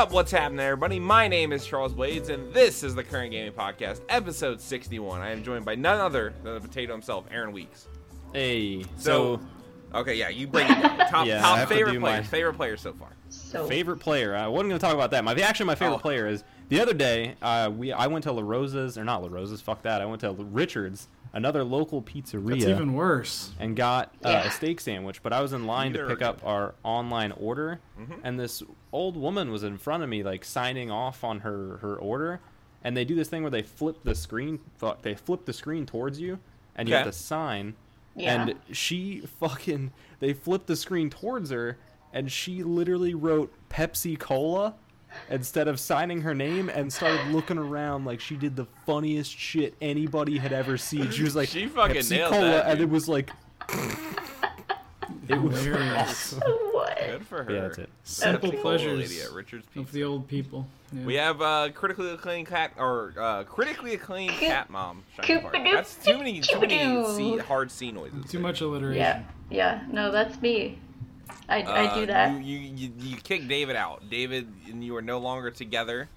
up? What's happening, everybody? My name is Charles Blades, and this is the Current Gaming Podcast, episode 61. I am joined by none other than the potato himself, Aaron Weeks. Hey, So, so, okay, yeah, you bring it down. Top, Yeah, top have to favorite do my- favorite player so far. So favorite player. I wasn't gonna talk about that. My actually my favorite Oh. player is the other day. Uh, we I went to LaRosa's or not LaRosa's. Fuck that. I went to Richards, another local pizzeria, That's even worse. and got uh, Yeah. a steak sandwich. But I was in line Either to pick up our online order, Mm-hmm. and this old woman was in front of me, like signing off on her her order. And they do this thing where they flip the screen. Fuck, they flip the screen towards you, and you have to sign. Yeah. And she fucking they flipped the screen towards her and she literally wrote Pepsi Cola instead of signing her name and started looking around like she did the funniest shit anybody had ever seen. She was like She fucking Pepsi nailed Cola that, and it was like it was Hilarious. awesome. what? Good for her. Yeah, that's it. Simple Pepsi pleasures lady at Richard's of the old people. Yeah. We have uh, critically acclaimed cat or uh, critically acclaimed cat mom. shining part. Coop-a-doop, That's too many, too many. C, hard C noises. Too there. much alliteration. Yeah, yeah. No, that's me. I, I Uh, do that. You, you, you, you kicked David out. David and you are no longer together.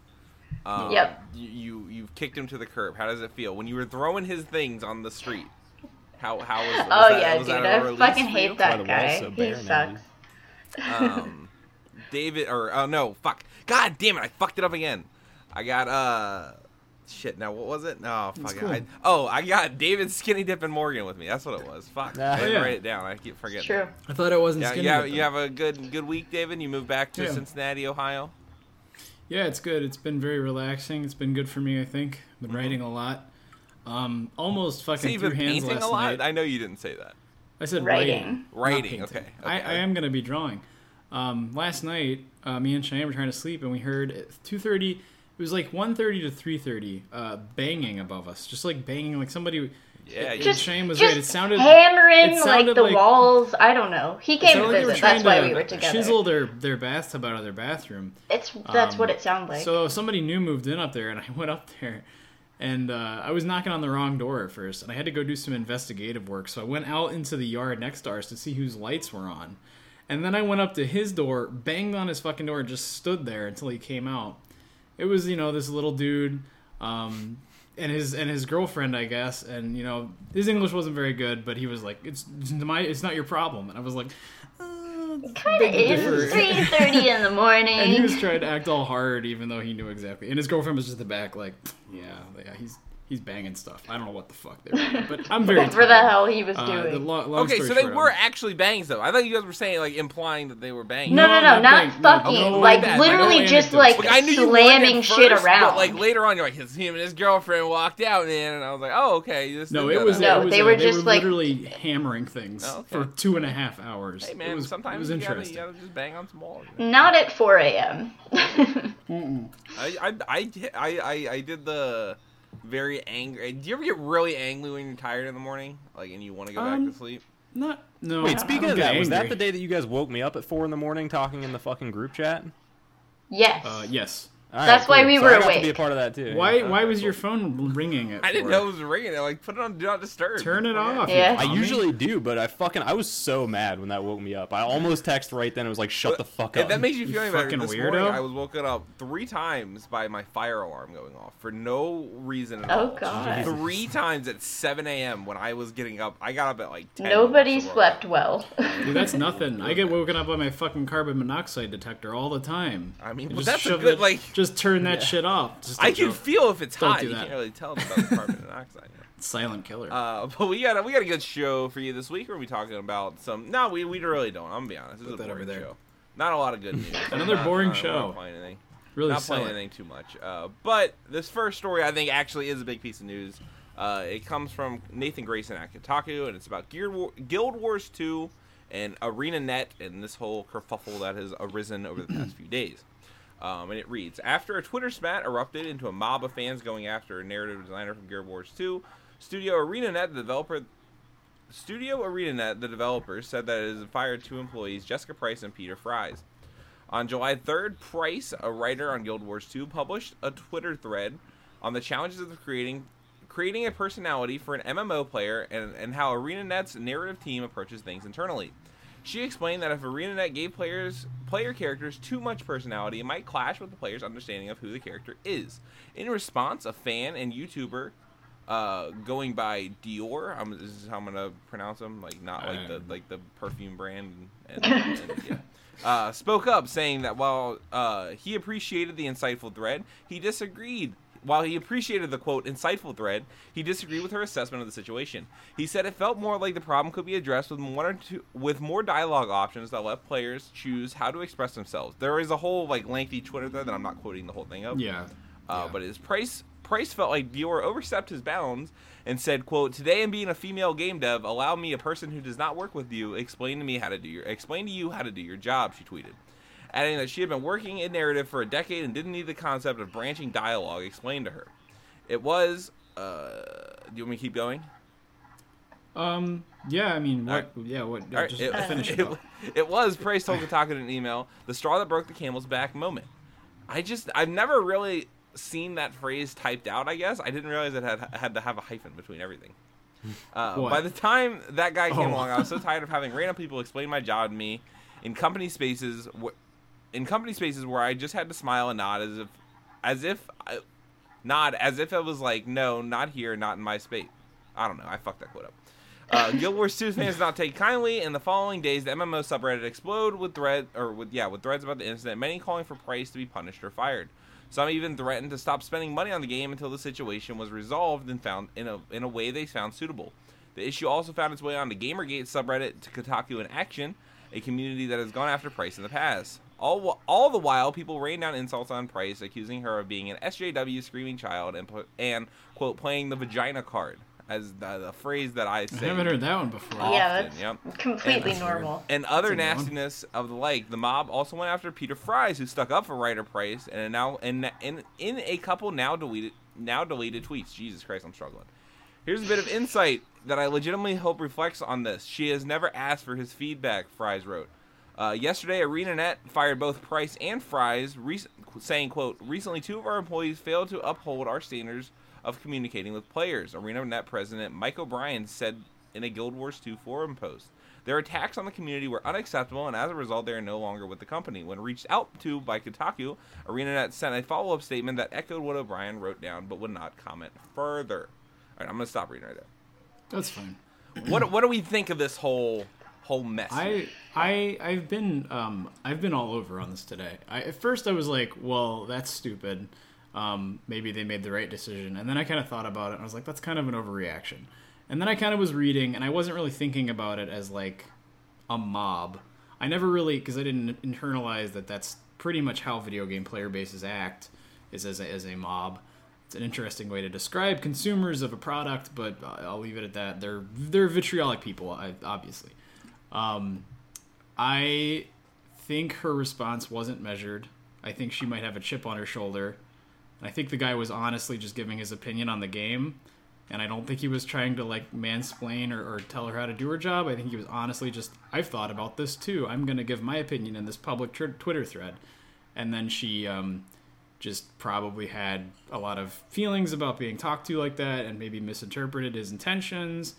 Um, Yep. You, you you've kicked him to the curb. How does it feel when you were throwing his things on the street? How how was? was oh that, yeah, was dude. that a I fucking hate you? Why the that guy. so he sucks. Um, David or oh no, fuck. God damn it, I fucked it up again. I got uh. Shit. Now what was it? No, fuck. it. cool. I, oh, I got David Skinny Dipping Morgan with me. That's what it was. Fuck. Ah. I didn't Oh, yeah. write it down. I keep It's forgetting. true. I thought it wasn't Yeah, skinny. you have, dipping. you have a good good week, David. You moved back to Yeah. Cincinnati, Ohio. Yeah, it's good. It's been very relaxing. It's been good for me. I think. Been writing a lot. Um, almost So fucking you've been hands painting last a lot. night. I know you didn't say that. I said Writing. writing. Writing, painting. okay, I. I am gonna be drawing. Um, last night, uh, me and Cheyenne were trying to sleep, and we heard at two thirty. It was like 1.30 to three thirty, uh, banging above us, just like banging, like somebody. Yeah, Just, Shane was just right. It sounded- hammering it like the like- walls. I don't know. He came sounded to like visit. That's trying why we were together. Chisel their their bathtub out of their bathroom. It's that's Um, what it sounded like. So somebody new moved in up there, and I went up there, and uh, I was knocking on the wrong door at first, and I had to go do some investigative work. So I went out into the yard next to ours to see whose lights were on, and then I went up to his door, banged on his fucking door, and just stood there until he came out. It was you know this little dude, um, and his and his girlfriend, I guess, and you know his English wasn't very good, but he was like, "It's my, it's not your problem," and I was like. Uh, kind of is three thirty in the morning. And he was trying to act all hard, even though he knew exactly. And his girlfriend was just at the back, like, yeah, yeah, he's he's banging stuff. I don't know what the fuck they were doing, but I'm very Whatever the hell he was Uh, doing. the lo- long okay, story so they short, were I'm- actually bangs though. I thought you guys were saying like implying that they were banging. no, no, no, not not fucking. no, like my bad. literally No just like Like, I knew slamming it shit around. But like later on, you're like his him and his girlfriend walked out, man, and I was like, oh okay. This No, didn't it was. that No, it was they uh, were they just, were like- literally hammering things Oh, okay. for two and a half hours. Hey man, it was, sometimes it was you, gotta, interesting. you gotta just bang on some walls. Not at 4 a.m. I, I, I, I, I, I did the very angry. Do you ever get really angry when you're tired in the morning, like, and you want to go Um, back to sleep? Not no. Wait, speaking of get that, was that the day that you guys woke me up at four in the morning talking in the fucking group chat? yes. Uh, yes. All right, That's why cool. we So were I got to be a awake. part of that too. Why? Okay, why was your phone ringing? At I didn't know it was ringing. I like put it on do not disturb. Turn it off. you Yeah. I usually do, but I fucking I was so mad when that woke me up. I almost texted right then. It was like, "Shut the fuck up." that makes you You feel any better, fucking this weirdo. morning I was woken up three times by my fire alarm going off for no reason at Oh, all. God. Three times at 7 a.m. when I was getting up. I got up at like 10. Nobody slept well. Dude, that's nothing. I get woken up by my fucking carbon monoxide detector all the time. I mean, I but that's a good it- like. Just turn that shit off. Just I can joke. feel if it's Don't hot. do You can't really tell about the carbon dioxide. silent killer. Uh, but we got a, we got a good show for you this week. We're gonna be talking about some. No, we, we really don't. I'm gonna be honest. This is a boring there. show. Not a lot of good news. Another Not- boring not- show. Not playing anything. really not playing it. anything too much. Uh, but this first story, I think, actually is a big piece of news. Uh, it comes from Nathan Grayson at Kotaku, and it's about Guild, War- Guild Wars 2 and ArenaNet and this whole kerfuffle that has arisen over the past few days. Um, and it reads After a Twitter spat erupted into a mob of fans going after a narrative designer from Guild Wars 2, Studio ArenaNet, the developer, Studio ArenaNet, the developers, said that it has fired two employees, Jessica Price and Peter Fries. On July 3rd, Price, a writer on Guild Wars 2, published a Twitter thread on the challenges of creating creating a personality for an MMO player and, and how ArenaNet's narrative team approaches things internally. She explained that if ArenaNet gave players player characters too much personality, it might clash with the player's understanding of who the character is. In response, a fan and YouTuber uh, going by Deroir, I'm, this is how I'm gonna pronounce him, like not like the Um. like the perfume brand, and, and, yeah. uh, spoke up saying that while uh, he appreciated the insightful thread, he disagreed. While he appreciated the quote insightful thread, he disagreed with her assessment of the situation. He said it felt more like the problem could be addressed with one or two with more dialogue options that let players choose how to express themselves. There is a whole like lengthy Twitter thread that I'm not quoting the whole thing of. Yeah. Uh, Yeah. But his price Price felt like Deroir overstepped his bounds and said, "quote Today, in being a female game dev, allow me, a person who does not work with you, explain to me how to do your explain to you how to do your job." She tweeted, adding that she had been working in narrative for a decade and didn't need the concept of branching dialogue explained to her. It was. Uh, do you want me to keep going? Um. Yeah. I mean, what? Alright. Yeah. What? All right, just it, finish it. it, up. it was Price told Kotaku in an email, the straw that broke the camel's back moment. I just I've never really seen that phrase typed out. I guess I didn't realize it had had to have a hyphen between everything. Uh, What? by the time that guy came Oh. along, I was so tired of having random people explain my job to me in company spaces. Wh- in company spaces where I just had to smile and nod as if, as if, I, nod as if it was like, no, not here, not in my space. I don't know. I fucked that quote up. Uh, Guild Wars 2 fans not take kindly. In the following days, the MMO subreddit exploded with thread or with yeah with threads about the incident. Many calling for Price to be punished or fired. Some even threatened to stop spending money on the game until the situation was resolved and found in a in a way they found suitable. The issue also found its way onto GamerGate subreddit to Kotaku in Action, a community that has gone after Price in the past. All, all the while, people rain down insults on Price, accusing her of being an SJW screaming child and, and quote, playing the vagina card, as the, the phrase that I I haven't heard that one before. Often, yeah, that's yep. completely And- normal. And other That's a good one. nastiness of the like. The mob also went after Peter Fries, who stuck up for Ryder Price, and now in in in a couple now deleted now deleted tweets. Jesus Christ, I'm struggling. Here's a bit of insight that I legitimately hope reflects on this. She has never asked for his feedback. Fries wrote. Uh, yesterday, ArenaNet fired both Price and Fries, rec- saying, "quote Recently, two of our employees failed to uphold our standards of communicating with players." ArenaNet president Mike O'Brien said in a Guild Wars 2 forum post. Their attacks on the community were unacceptable, and as a result, they are no longer with the company. When reached out to by Kotaku, ArenaNet sent a follow-up statement that echoed what O'Brien wrote down, but would not comment further. All right, I'm gonna stop reading right there. That's fine. What what do we think of this whole whole mess? I I I've been um I've been all over on this today. I, at first I was like, well, that's stupid. Um, maybe they made the right decision, and then I kind of thought about it. and I was like, that's kind of an overreaction. And then I kind of was reading, and I wasn't really thinking about it as like a mob. I never really because I didn't internalize that that's pretty much how video game player bases act is as a, as a mob. It's an interesting way to describe consumers of a product, but I'll leave it at that. They're they're vitriolic people, I, obviously. Um, I think her response wasn't measured. I think she might have a chip on her shoulder. I think the guy was honestly just giving his opinion on the game. And I don't think he was trying to like mansplain or, or tell her how to do her job. I think he was honestly just, I've thought about this too. I'm going to give my opinion in this public tr- Twitter thread. And then she um, just probably had a lot of feelings about being talked to like that and maybe misinterpreted his intentions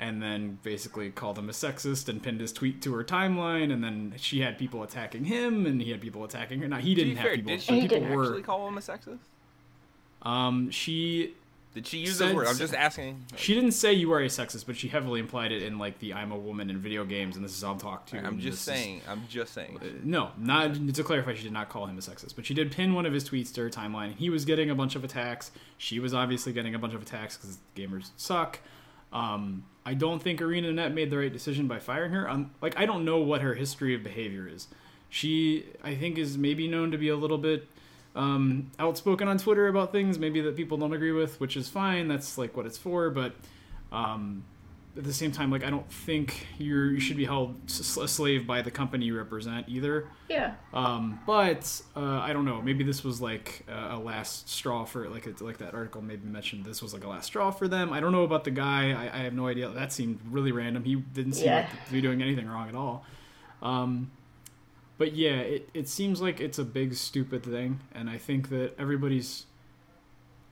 and then basically called him a sexist and pinned his tweet to her timeline and then she had people attacking him and he had people attacking her now he didn't have fair, people did she He people didn't were actually call him a sexist? um she Did she use Said those words? I'm just asking. she didn't say you are a sexist but she heavily implied it in like the i'm a woman in video games and this is i'm talked to I'm just this is- saying. I'm just saying. Uh, no, not to clarify, she did not call him a sexist, but she did pin one of his tweets to her timeline. He was getting a bunch of attacks. She was obviously getting a bunch of attacks because gamers suck. Um, I don't think ArenaNet made the right decision by firing her. Um, like, I don't know what her history of behavior is. She, I think, is maybe known to be a little bit um, outspoken on Twitter about things maybe that people don't agree with, which is fine. That's like what it's for. But um, at the same time, like I don't think you're you should be held a slave by the company you represent either. Yeah. Um, but uh, I don't know. Maybe this was like a, a last straw for like it, like that article maybe mentioned. This was like a last straw for them. I don't know about the guy. I, I have no idea. That seemed really random. He didn't seem Yeah. like to be doing anything wrong at all. Um, but yeah, it it seems like it's a big stupid thing, and I think that everybody's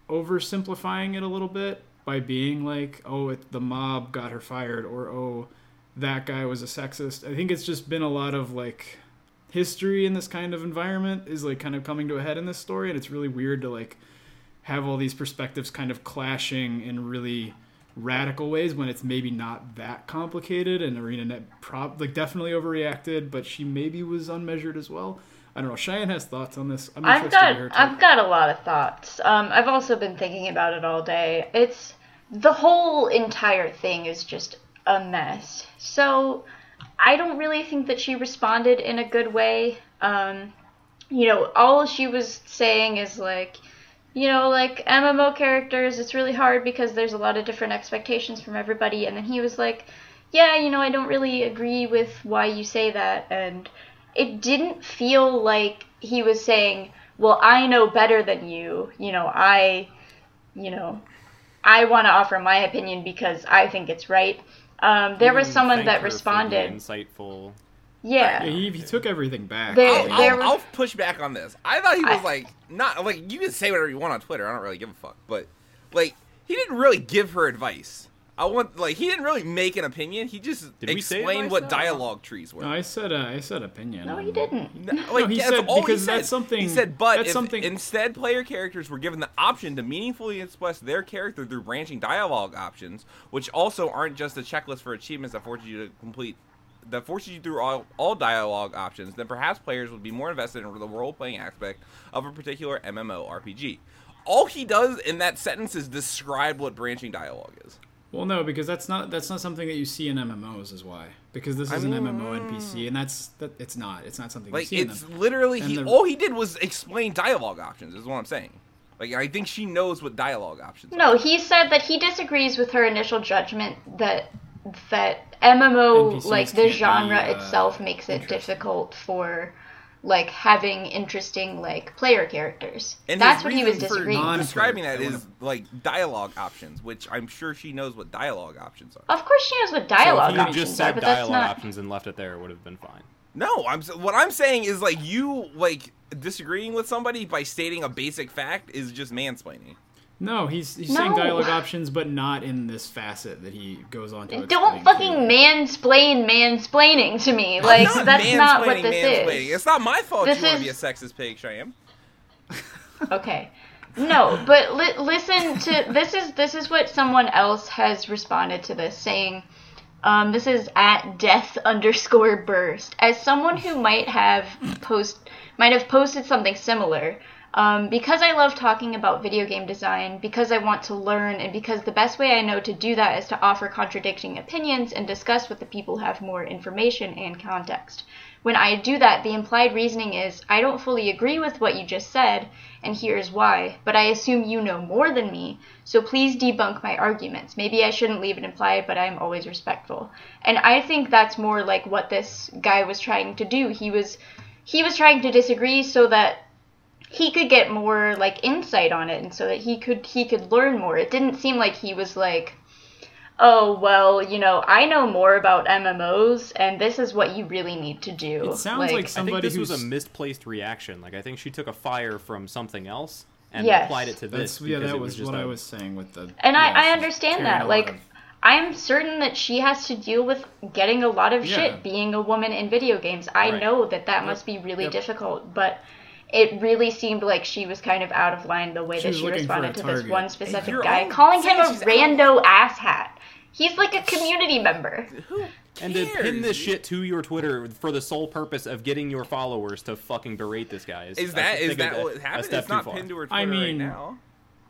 oversimplifying it a little bit by being like, oh, it, the mob got her fired, or oh, that guy was a sexist. I think it's just been a lot of like history in this kind of environment is like kind of coming to a head in this story, and it's really weird to like have all these perspectives kind of clashing in really radical ways when it's maybe not that complicated and ArenaNet prob like definitely overreacted but she maybe was unmeasured as well i don't know cheyenne has thoughts on this i'm I've got in her take. I've got a lot of thoughts. Um, I've also been thinking about it all day. It's the whole entire thing is just a mess. So I don't really think that she responded in a good way. Um, you know, all she was saying is like, you know, like MMO characters, it's really hard because there's a lot of different expectations from everybody. And then he was like, yeah, you know, I don't really agree with why you say that. And it didn't feel like he was saying, well, I know better than you. You know, I, you know, I want to offer my opinion because I think it's right. Um, there was someone thank that her for the responded. Insightful. Yeah. yeah, he, he took everything back There- I'll, there I'll, were- I'll push back on this. I thought he was I- like not like you can say whatever you want on Twitter. I don't really give a fuck, but like he didn't really give her advice. I want like he didn't really make an opinion. He just Did we say explained advice, what though? dialogue trees were. no, i said uh, i said opinion No, he didn't. No, like, he yeah, said- all because he said. that's something- He said, but that's if something- instead player characters were given the option to meaningfully express their character through branching dialogue options, which also aren't just a checklist for achievements that forces you to complete, that forces you through all, all dialogue options, then perhaps players would be more invested in the role-playing aspect of a particular MMO RPG. All he does in that sentence is describe what branching dialogue is. Well, no, because that's not that's not something that you see in MMOs. Is why because this is an mean- MMO NPC, and that's that it's not. It's not something you Like see in it's them. literally he. the- all he did was explain dialogue options. Is what I'm saying. Like I think she knows what dialogue options. are. No, he said that he disagrees with her initial judgment that that MMO NPCs like can't the be, genre uh, itself makes it difficult for like having interesting like player characters. And That's what he was reason for disagreeing. describing that I is wanna- like dialogue options, which I'm sure she knows what dialogue options are. Of course, she knows what So dialogue if he had options just said but that's dialogue not. options and left it there, it would have been fine. No, I'm what I'm saying is like you like disagreeing with somebody by stating a basic fact is just mansplaining. No, he's he's saying dialogue options, but not in this facet that he goes on to. Don't explain fucking clearly. mansplain mansplaining to me. Like I'm not that's not what this mansplaining. is. It's not my fault This you want to be a sexist pig, Cheyenne. Okay. No, but li- listen to this is this is what someone else has responded to this saying. Um, this is at death underscore burst. As someone who might have post might have posted something similar, um, because I love talking about video game design, because I want to learn, and because the best way I know to do that is to offer contradicting opinions and discuss with the people who have more information and context. When I do that, the implied reasoning is I don't fully agree with what you just said, and here's why, but I assume you know more than me, so please debunk my arguments. Maybe I shouldn't leave it implied, but I'm always respectful. And I think that's more like what this guy was trying to do. He was he was trying to disagree so that he could get more like insight on it and so that he could he could learn more. It didn't seem like he was like oh well, you know, I know more about MMOs, and this is what you really need to do. It sounds like I think Somebody this was a misplaced reaction. Like I think she took a fire from something else and Yes. applied it to That's this. yeah, that it was, just what a- I was saying with the. And yeah, I, I understand that. Like, of- I'm certain that she has to deal with getting a lot of Yeah. shit being a woman in video games. I Right. know that that must be really Yep. difficult, but it really seemed like she was kind of out of line the way She that she looking for a responded to this one specific you're guy, calling him a saying she's out- rando asshat. He's like a community member. Who And to pin this shit to your Twitter for the sole purpose of getting your followers to fucking berate this guy is, Is that is that a- what happened? It's not far. pinned to her Twitter I right now.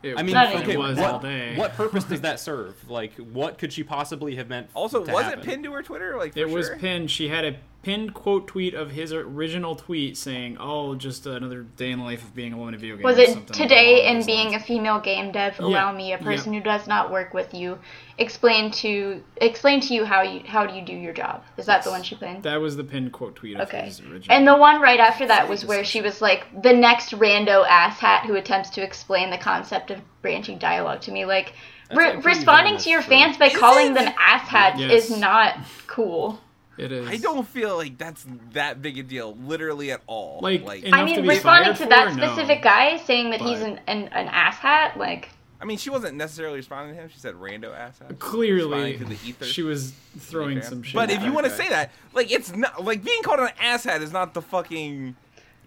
It, I mean, okay, it was what, all day. what purpose does that serve? Like, what could she possibly have meant? Also, to was happen? it pinned to her Twitter? Like for It was pinned. She had a pinned quote tweet of his original tweet saying, "Oh, just another day in the life of being a woman in video games." Was it today in being a female game dev Yeah. allow me a person Yeah. who does not work with you explain to explain to you how you how do you do your job? Is that the one she pinned? That was the pinned quote tweet of Okay. his original. And the one right after that was where she was like the next rando asshat who attempts to explain the concept of branching dialogue to me. Like, re- responding to your fans by calling them asshats Yes. is not cool. It is. I don't feel like that's that big a deal, literally at all. Like, like I Enough to mean, be responding to for, that no. specific guy saying that he's an, an, an asshat, like, I mean, she wasn't necessarily responding to him. She said rando asshat. Clearly, to the ether. she was throwing some shit. But if you want to say that, like, it's not like being called an asshat is not the fucking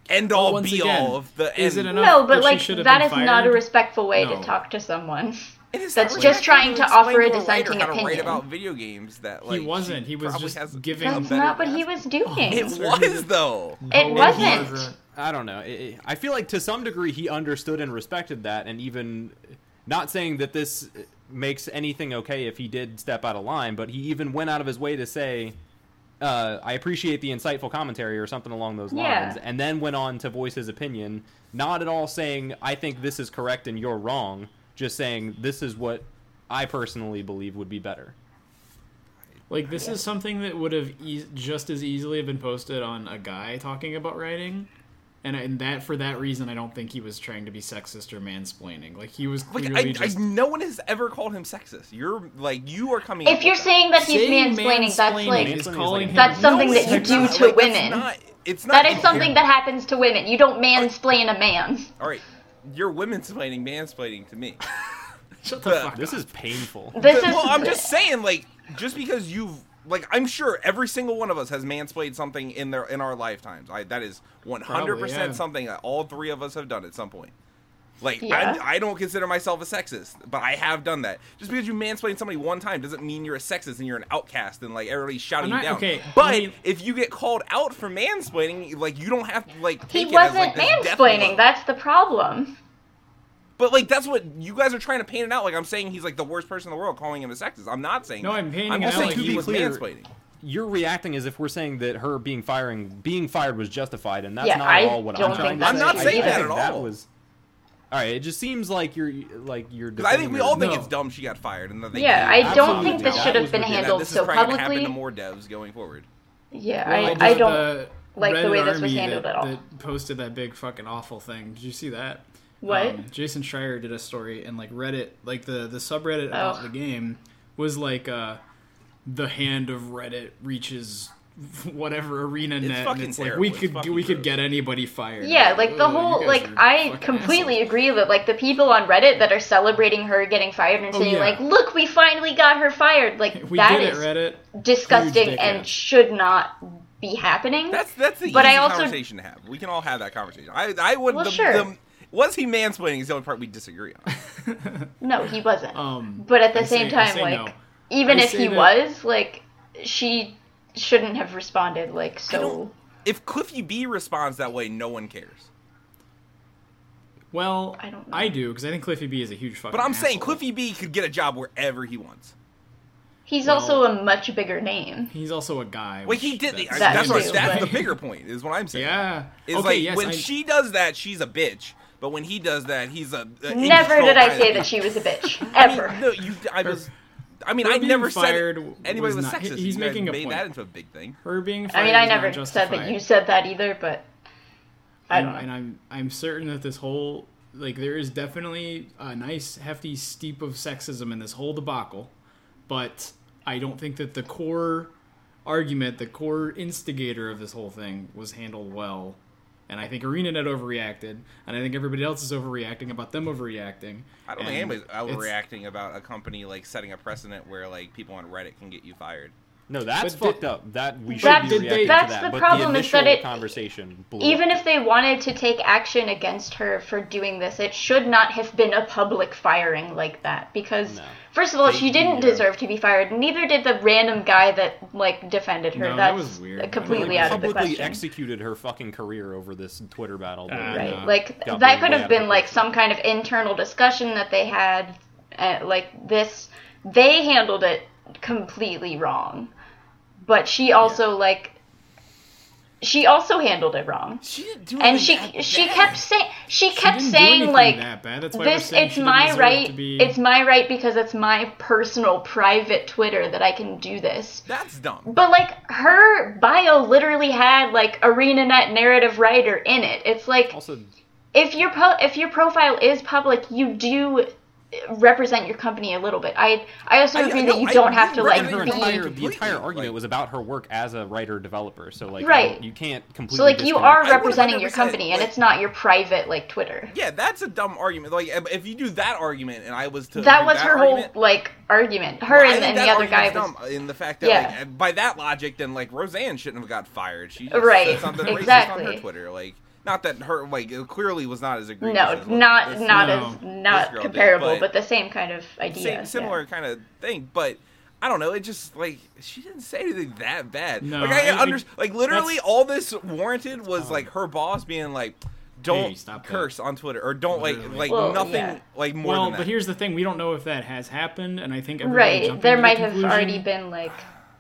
end all once be again, all of the. is it enough No, but like that is have that been is not a respectful way No. to talk to someone. It is That's just respectful trying to offer a to writer dissenting how to write opinion. about video games that like He wasn't. He was just has giving- a That's better not what he was doing. It was though. It wasn't. wasn't. I don't know. It- it- I feel like to some degree he understood and respected that, and even not saying that this makes anything okay if he did step out of line, but he even went out of his way to say, uh, "I appreciate the insightful commentary" or something along those Yeah. lines, and then went on to voice his opinion, not at all saying, "I think this is correct and you're wrong," just saying, "This is what I personally believe would be better." Like this is something that would have e- just as easily have been posted on a guy talking about writing, and and that for that reason I don't think he was trying to be sexist or mansplaining. Like he was Like I, just I, no one has ever called him sexist. You're like you are coming. If up you're with that. saying that he's saying mansplaining, that's like Mansplaining like- That's something No, that you do not. to Like, that's women. not- it's not that is something inherent. that happens to women. You don't mansplain a man. All right, you're women's explaining mansplaining to me. shut the the- fuck This up. is painful. This is well, I'm just saying, like, just because you've like, I'm sure every single one of us has mansplained something in their in our lifetimes. I that is 100 Probably, yeah. percent something that all three of us have done at some point. Like, Yeah. I, I don't consider myself a sexist, but I have done that. Just because you mansplain somebody one time doesn't mean you're a sexist and you're an outcast and like everybody's shouting I'm you down. okay, but me- if you get called out for mansplaining, like you don't have to like he take it as, wasn't like, this death blow. mansplaining. That's the problem. But like that's what you guys are trying to paint it out. Like I'm saying he's like the worst person in the world, calling him a sexist. I'm not saying. No, that. I'm painting I'm it just out saying like he he was was clear. mansplaining. You're reacting as if we're saying that her being firing, being fired was justified, and that's Yeah, not at all what I'm trying to say. I'm not saying that at That all. was. All right, it just seems like you're like you're. Because I think we all think No. it's dumb she got fired, and that they Yeah, can't- I don't think this should have been ridiculous. and that handled this so is probably gonna happen publicly. to more devs going forward. Yeah, Well, I, I don't. the like the way this was handled that, at all. That posted that big fucking awful thing. Did you see that? What? Um, Jason Schreier did a story and like Reddit, like the the subreddit about Oh. the game was like uh the hand of Reddit reaches whatever arena It's net. and fucking it's like terrible. we It's could fucking we could get anybody fired. Yeah, like the whole like I completely assholes." agree that like the people on Reddit that are celebrating her getting fired and Oh, saying yeah. like, "Look, we finally got her fired." Like We that did it, is Reddit. disgusting and dickheads. should not be happening. That's that's the But easy I also- conversation to have. We can all have that conversation. I I would. Well, the, sure. the- was he mansplaining? Is the only part we disagree on. no, he wasn't. Um, but at the I same say- time, like no. even I if he that- was, like she shouldn't have responded like so. if Cliffy B responds that way, no one cares. Well, I don't know. I do because I think Cliffy B is a huge fucking. But I'm saying. Cliffy B could get a job wherever he wants. He's Well- also a much bigger name. He's also a guy. Wait, he did. The, that's- that's what, too, that's the bigger point. Is what I'm saying. Yeah. Is okay. like yes. when I- she does that, she's a bitch. But when he does that, he's a. a Never did I kind say that she was a bitch I mean, ever. no, you. I was. I mean, Her I being never said fired it- anybody was, was not- sexist. he's you guys making a made point. that into a big thing. her being. I mean, I never said that you said that either, but I don't know. and I'm I'm certain that this whole like there is definitely a nice hefty steep of sexism in this whole debacle, but I don't think that the core argument, the core instigator of this whole thing, was handled well. And I think ArenaNet overreacted, and I think everybody else is overreacting about them overreacting. I don't and think anybody's overreacting about a company like setting a precedent where like people on Reddit can get you fired. No, that's But did- fucked up. That we should That's- be did they- reacting that's to that. the but problem the is that it- conversation blew Even up. if they wanted to take action against her for doing this, it should not have been a public firing like that. Because, No. first of all, They- she didn't yeah. deserve to be fired. Neither did the random guy that like defended her. No, that was weird. completely out of the publicly question. executed her fucking career over this Twitter battle. that, Ah, right uh, like that could have been like some kind of internal discussion that they had uh, like this they handled it completely wrong but she also like she also handled it wrong She didn't do and she she kept saying she She kept didn't saying like that bad. That's why this saying it's my right be... it's my right because it's my personal private twitter that i can do this That's dumb. but like her bio literally had like ArenaNet narrative writer in it. It's like Also, if your po- if your profile is public, you do represent your company a little bit. I I also I- agree no, that you I- don't have to like her be- entire, the entire argument like- was about her work as a writer developer. So like, Right. you can't completely. so like you are representing your 100%, company and it's not your private like Twitter. Yeah, that's a dumb argument. Like, if if you do that argument, and I was to That do was her whole like argument. Her well, and, and the other guy was argument's dumb in the fact that, Yeah. like, by that logic, then like Roseanne shouldn't have got fired. She just Right, said something racist on her Twitter. Like, not that her like it clearly was not as egregious. no, as what not this- not No. as not girl did, comparable, but- but, the same kind of idea. same yeah. similar kind of thing, but. I don't know. It just like she didn't say anything that bad. No, like I, I- under, I- like literally all this warranted was like her boss being like, "Don't Hey, stop that. curse on Twitter" or "Don't like Literally. like Well, nothing yeah. like more well, than that." but here's the thing: we don't know if that has happened, and I think everybody Right. There to the might have already been like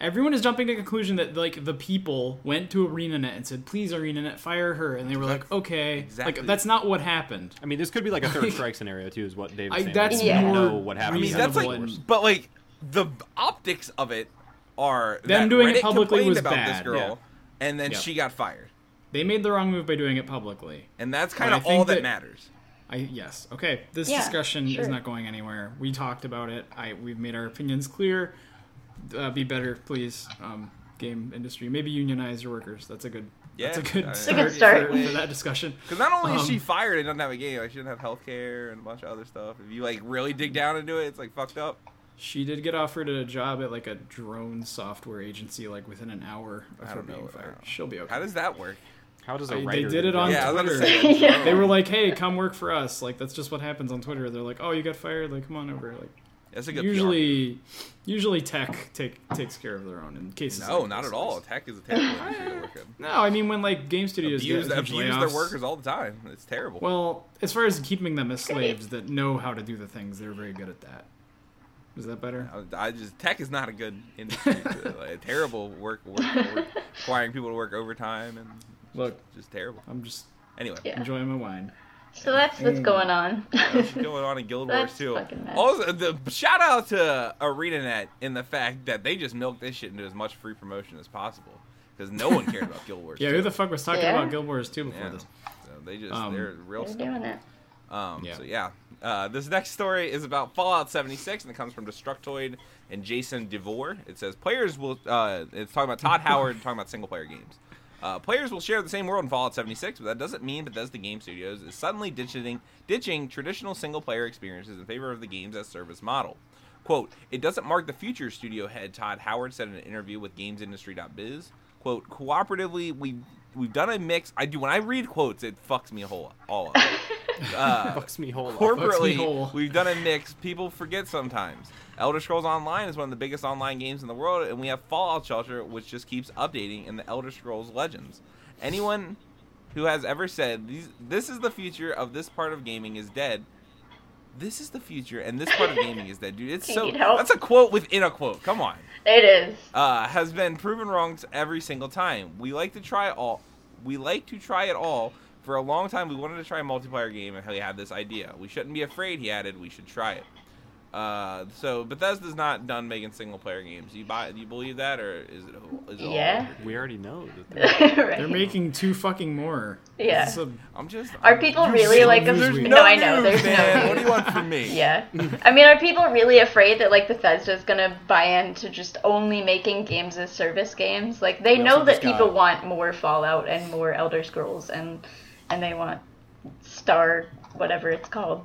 Everyone is jumping to the conclusion that like the people went to ArenaNet and said, "Please, ArenaNet, fire her," and they were like, "Okay." Exactly. Like that's not what happened. I mean, this could be like a third strike scenario too, is what David's I- saying. that's We don't know what happened. I mean, that's like, but like the optics of it are Them that doing it publicly was about this bad, girl, yeah. and then Yeah. she got fired, They made the wrong move by doing it publicly. and that's kind of think all that, that- matters. I yes. Okay. This Yeah, discussion sure. is not going anywhere. We talked about it. I we've made our opinions clear. Uh, be better, please. Um, game industry. Maybe unionize your workers. That's a good. that's a good uh, It's a good start. For, for that discussion. Because not only is she Um, fired and doesn't have a game, like she doesn't have health care and a bunch of other stuff. If you like really dig down into it, it's like fucked up. She did get offered a job at like a drone software agency like within an hour of her being fired. She'll be okay. How does that work? How does a They- they did it on yeah, I was gonna Twitter. say. They were like, "Hey, come work for us." Like that's just what happens on Twitter. They're like, "Oh, you got fired. Like, come on over." Like That's a good. usually, usually tech take takes care of their own in cases. No, like not at all. Tech is a terrible industry to work in. No, I mean when like game studios Abuse, get huge abuse their workers all the time. It's terrible. Well, as far as keeping them as slaves that know how to do the things, they're very good at that. Is that better? I, I just tech is not a good industry. It's a, like, terrible work, work, work, requiring people to work overtime and Look, just terrible. I'm just Anyway, Yeah. enjoying my wine. So that's what's going on. what's going on in Guild Wars That's too? Also, the shout out to ArenaNet in the fact that they just milked this shit into as much free promotion as possible because no one cared about Guild Wars. Yeah, 2. who the fuck was talking Yeah. about Guild Wars 2 before Yeah. this? So they just Um, they're real They're stuff. doing it. Um, Yeah. So yeah, uh, this next story is about Fallout 76, and it comes from Destructoid and Jason DeVore. It says players will. Uh, it's talking about Todd Howard talking about single player games. Uh, players will share the same world in Fallout 76, but that doesn't mean Bethesda Game Studios is suddenly ditching ditching traditional single player experiences in favor of the games as service model. Quote, it doesn't mark the future, studio head Todd Howard said in an interview with GamesIndustry.biz. Quote, cooperatively, we we've done a mix. I do when I read quotes, it fucks me a whole all up. Uh, Fucks me whole. Fucks me corporately, whole. we've done a mix. People forget sometimes. Elder Scrolls Online is one of the biggest online games in the world, and we have Fallout Shelter, which just keeps updating in the Elder Scrolls Legends. Anyone who has ever said these, this is the future of this part of gaming is dead. This is the future, and this part of gaming is dead, dude. It's Do so. That's a quote within a quote. Come on It is. uh, has been proven wrong every single time. We like to try all. We like to try it all. For a long time, we wanted to try a multiplayer game, and we had this idea. We shouldn't be afraid. He added, we should try it. Uh, so Bethesda's not done making single player games. Do you buy? Do you believe that, or is it? Is it all Yeah. over? We already know that. they're- right. They're making two fucking more. Yeah. It's a- I'm just. Are I'm- people really like? news no, week. I know. There's man. no. What do you want from me? Yeah. I mean, are people really afraid that like Bethesda's gonna buy into just only making games as service games? Like they We know that just got- people want more Fallout and more Elder Scrolls and and they want Star whatever it's called.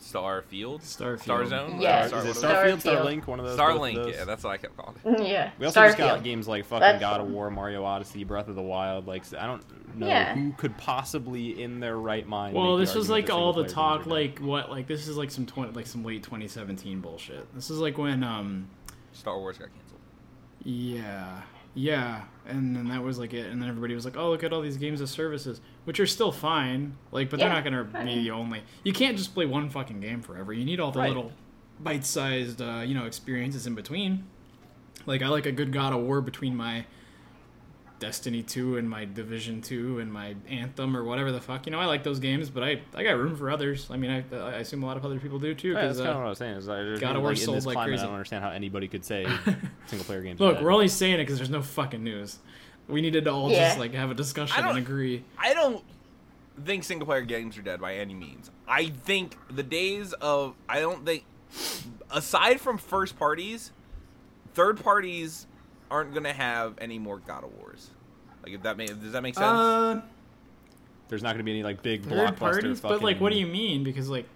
Starfield. Starfield. Starzone. Yeah. Star- Is it what was Starfield, Starfield. Starlink, one of those? both of Starlink. those? Yeah, that's what I kept calling it. Yeah. We also Starfield. just got games like fucking That's God of. War, Mario Odyssey, Breath of the Wild. Like I don't know Yeah. who could possibly, in their right mind. Well, this was like all the talk, like what, like this is like some twenty, like some late 2017 bullshit. This is like when, um, Star Wars got canceled. yeah, yeah, and then that was like it, and then everybody was like, oh, look at all these games of services, which are still fine, like, but they're not gonna be the only. You can't just play one fucking game forever. You need all the Right. little bite-sized, uh, you know, experiences in between. Like I like a good God of War between my Destiny 2 and my Division 2 and my Anthem or whatever the fuck. You know, I like those games, but I, I got room for others. I mean, I, I assume a lot of other people do too. Yeah, 'cause, that's uh, kind of what I was saying. Is like, there's God of no, War like, in sold this like climate, crazy. I don't understand how anybody could say single player games. Look, we're only saying it because there's no fucking news. We needed to all Yeah. just like have a discussion and agree. I don't. think single player games are dead by any means. I think the days of I don't think aside from first parties, third parties aren't gonna have any more God of Wars. Like if that make does that make sense? Uh, There's not going to be any like big third blockbuster. parties, but like, what do you mean? Because like,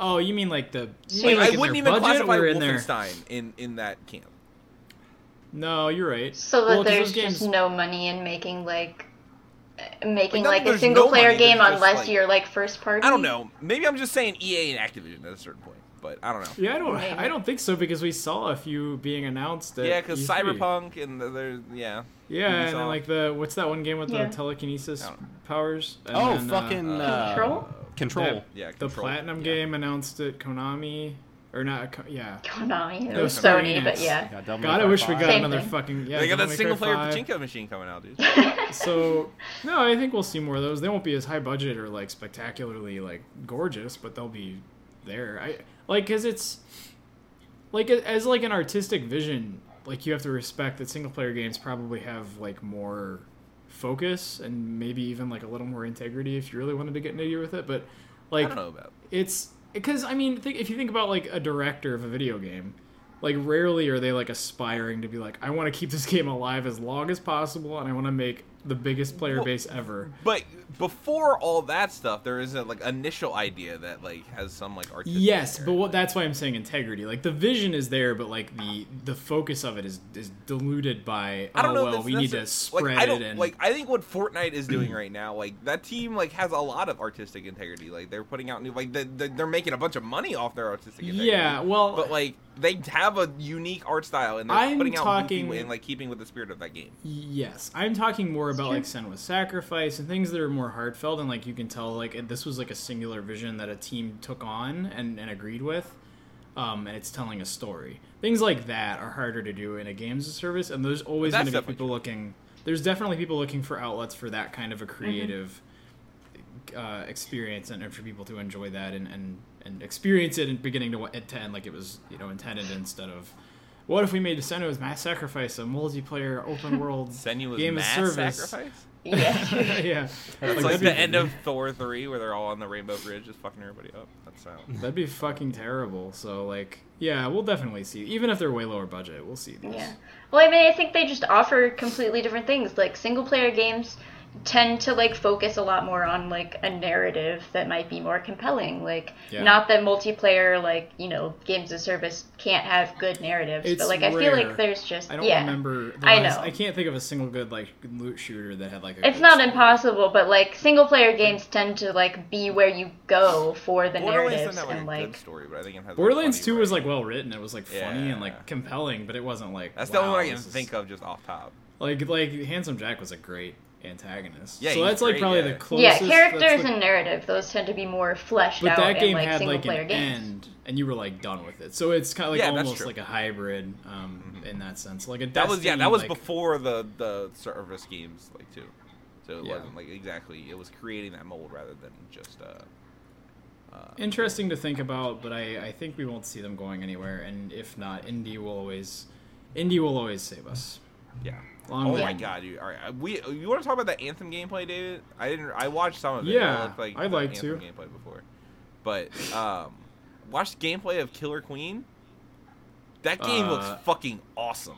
oh, you mean like the you Like, mean, like I wouldn't even budget classify or in their? Wolfenstein in in that camp. No, you're right. So that Well, 'cause there's games- just no money in making like uh, making Like, like, a single no player money, game unless like- you're like first party. I don't know. Maybe I'm just saying EA and Activision at a certain point, but I don't know. Yeah, I don't. Maybe. I don't think so because we saw a few being announced. At Yeah, because Cyberpunk and the, there's yeah. Yeah, and then like the what's that one game with Yeah. the telekinesis powers? And Oh, then, uh, fucking uh, uh, Control? Control. that- Yeah, the platinum Yeah. game announced at Konami or not? Yeah. Konami, it was Square Sony, but yeah. Yeah, God, I wish we got Same another thing. fucking yeah. they got Devil that single player pachinko machine coming out, dude. So no, I think we'll see more of those. They won't be as high budget or like spectacularly like gorgeous, but they'll be there. I like because it's like as like an artistic vision. Like you have to respect that single player games probably have like more focus and maybe even like a little more integrity if you really wanted to get nitty with it. But I like don't know about. it's because I mean, think, if you think about like a director of a video game, like rarely are they like aspiring to be like, I want to keep this game alive as long as possible, and I want to make the biggest player Well, base ever. But before all that stuff, there is a like initial idea that like has some like artistic. Yes, but what, that's why I'm saying integrity. Like the vision is there, but like the the focus of it is is diluted by oh I don't oh, know. well, we need to spread like, I don't, it and like I think what Fortnite is doing right now, like that team, like has a lot of artistic integrity. Like they're putting out new, like they, they- they're making a bunch of money off their artistic integrity. yeah. Well, but like they have a unique art style and they're I'm putting out talking- goofy and like keeping with the spirit of that game. Yes, I'm talking more about true. like with Sacrifice and things that are more heartfelt and like you can tell like this was like a singular vision that a team took on and, and agreed with, um, and it's telling a story. Things like that are harder to do in a games as a service, and there's always going to be people looking. There's definitely people looking for outlets for that kind of a creative uh, experience and, and for people to enjoy that and, and, and experience it and beginning to to end like it was you know intended instead of what if we made Senua's Mass Sacrifice a multiplayer open world game mass as service? sacrifice. Yeah. yeah, It's Like, like, the end of Thor three, where they're all on the Rainbow Bridge, just fucking everybody up. That's uh, That'd be fucking terrible. So like, yeah, we'll definitely see. Even if they're way lower budget, we'll see these. Yeah. Well, I mean, I think they just offer completely different things. Like single player games tend to like focus a lot more on like a narrative that might be more compelling. Like Yeah. not that multiplayer like, you know, games of service can't have good narratives, It's but like I feel like there's just I don't yeah. remember. I know. I can't think of a single good like loot shooter that had like. A It's not story. impossible, but like single player games tend to like be where you go for the Borderlands narratives doesn't have like and a like good story, but I think it has. like, Borderlands funny Two was like well written. It was like funny and like compelling, but it wasn't like. That's wow, the only one I can think of just off top. Like like Handsome Jack was a great antagonist. Yeah, so that's like probably yeah. the closest. yeah, characters the- and narrative, those tend to be more fleshed But out that game in like had like player an games. end, and you were like done with it. So it's kind of like Yeah, almost like a hybrid um, in that sense. Like a That was yeah, that was like- before the the service games like too. So it Yeah. wasn't like exactly. It was creating that mold rather than just uh. uh interesting to think about, but I, I think we won't see them going anywhere. And if not, indie will always, indie will always save us. yeah. Long Oh way. my god, you all right? We you want to talk about that Anthem gameplay, David? I didn't. I watched some of it. Yeah, it like I'd like Anthem to. gameplay before, but um, watched gameplay of Killer Queen. That game Uh, looks fucking awesome.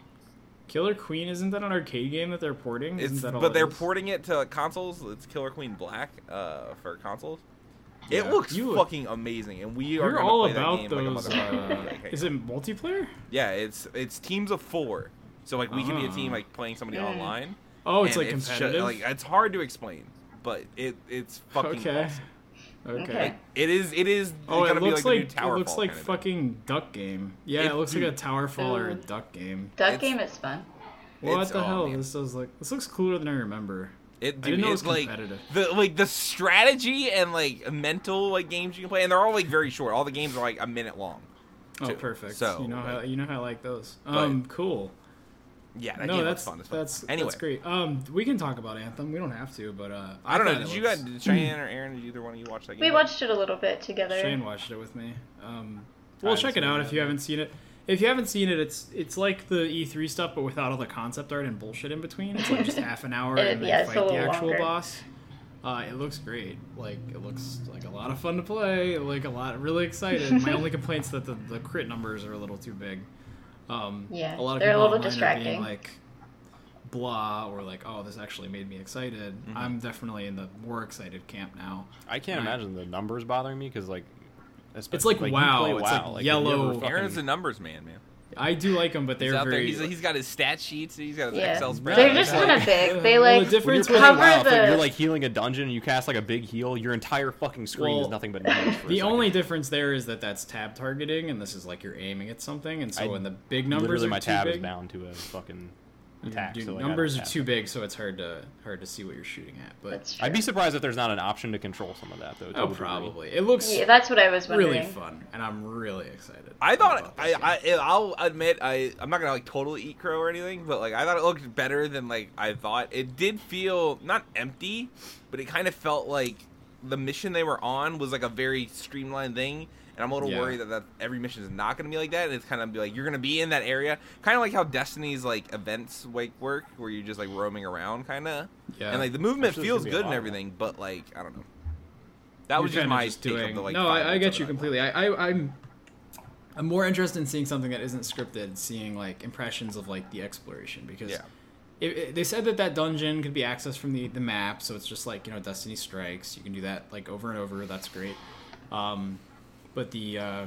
Killer Queen isn't that an arcade game that they're porting? It's isn't that all but it they're is? porting it to consoles. It's Killer Queen Black uh, for consoles. It looks You- fucking amazing, and we are all play that about those. like a uh, is it multiplayer? Yeah, it's it's teams of four. So like we can be a Ah. team like playing somebody Mm. online. Oh, it's like ju- competitive. like it's hard to explain, but it it's fucking okay. awesome. Okay. Okay. It is it is Oh, it looks like, like, new Towerfall it looks like kind of fucking Duck Game. Yeah, It- it, looks like a dude. Towerfall or a Duck Game. Duck It's- game is fun. What It's- the oh, hell? man. This does like this looks cooler than I remember. It, I didn't know it it's was like competitive. the like the strategy and like mental like games you can play, and they're all like very short. All the games are like a minute long. Oh, perfect. So, you know how you know how I like those. Um, cool. Yeah, that no, game that's looks fun as fuck. that's anyway, that's great. Um, we can talk about Anthem. We don't have to, but uh, I don't know. Did it you guys, did Cheyenne or Aaron, did either one of you watch that game? We watched it a little bit together. Shane watched it with me. Um, I well, check it out it if you haven't seen it. If you haven't seen it, it's it's like the E3 stuff, but without all the concept art and bullshit in between. It's like just half an hour It- and then yeah, fight the actual longer. boss. Uh, it looks great. Like it looks like a lot of fun to play. Like a lot, really excited. My only complaint's that the, the crit numbers are a little too big. Um, Yeah, a lot of they're a little distracting. Being like blah or like, oh, this actually made me excited. I'm definitely in the more excited camp now. I can't Right. imagine the numbers bothering me because like, It's like you WoW, play it's like have you yellow- ever fucking- Aaron's a numbers man, man. I do like them, but they're out there. very. He's, he's got his stat sheets. He's got his Yeah. Excel spreadsheet. They're just kind of big. They Well, like the When difference you're with- playing cover WoW, if, like, the- you're like healing a dungeon and you cast like a big heal, your entire fucking screen is nothing but numbers. The only difference there is that that's tab targeting, and this is like you're aiming at something, and so I- when the big numbers literally are my too tab big, is bound to a fucking Mm-hmm. attack. dude, so, like, numbers are too big, so it's hard to hard to see what you're shooting at. But I'd be surprised if there's not an option to control some of that though. oh, degree. probably it looks Yeah, that's what I was wondering. really fun, and I'm really excited. I thought I, I, I will admit I I'm not gonna like totally eat crow or anything, but like I thought it looked better than like I thought. It did feel not empty, but it kind of felt like the mission they were on was like a very streamlined thing. And I'm a little Yeah. worried that, that every mission is not going to be like that. And it's kind of be like you're going to be in that area, kind of like how Destiny's like events like work, where you're just like roaming around, kind of. Yeah. And like the movement Actually, feels gonna be a good and everything, but like I don't know. That You're was just kinda my just take doing. the like. no, I, I get you completely. I, I I'm I'm more interested in seeing something that isn't scripted, seeing like impressions of like the exploration because. Yeah. It, it- they said that that dungeon could be accessed from the, the map, so it's just like you know Destiny Strikes. You can do that like over and over. That's great. Um, but the uh,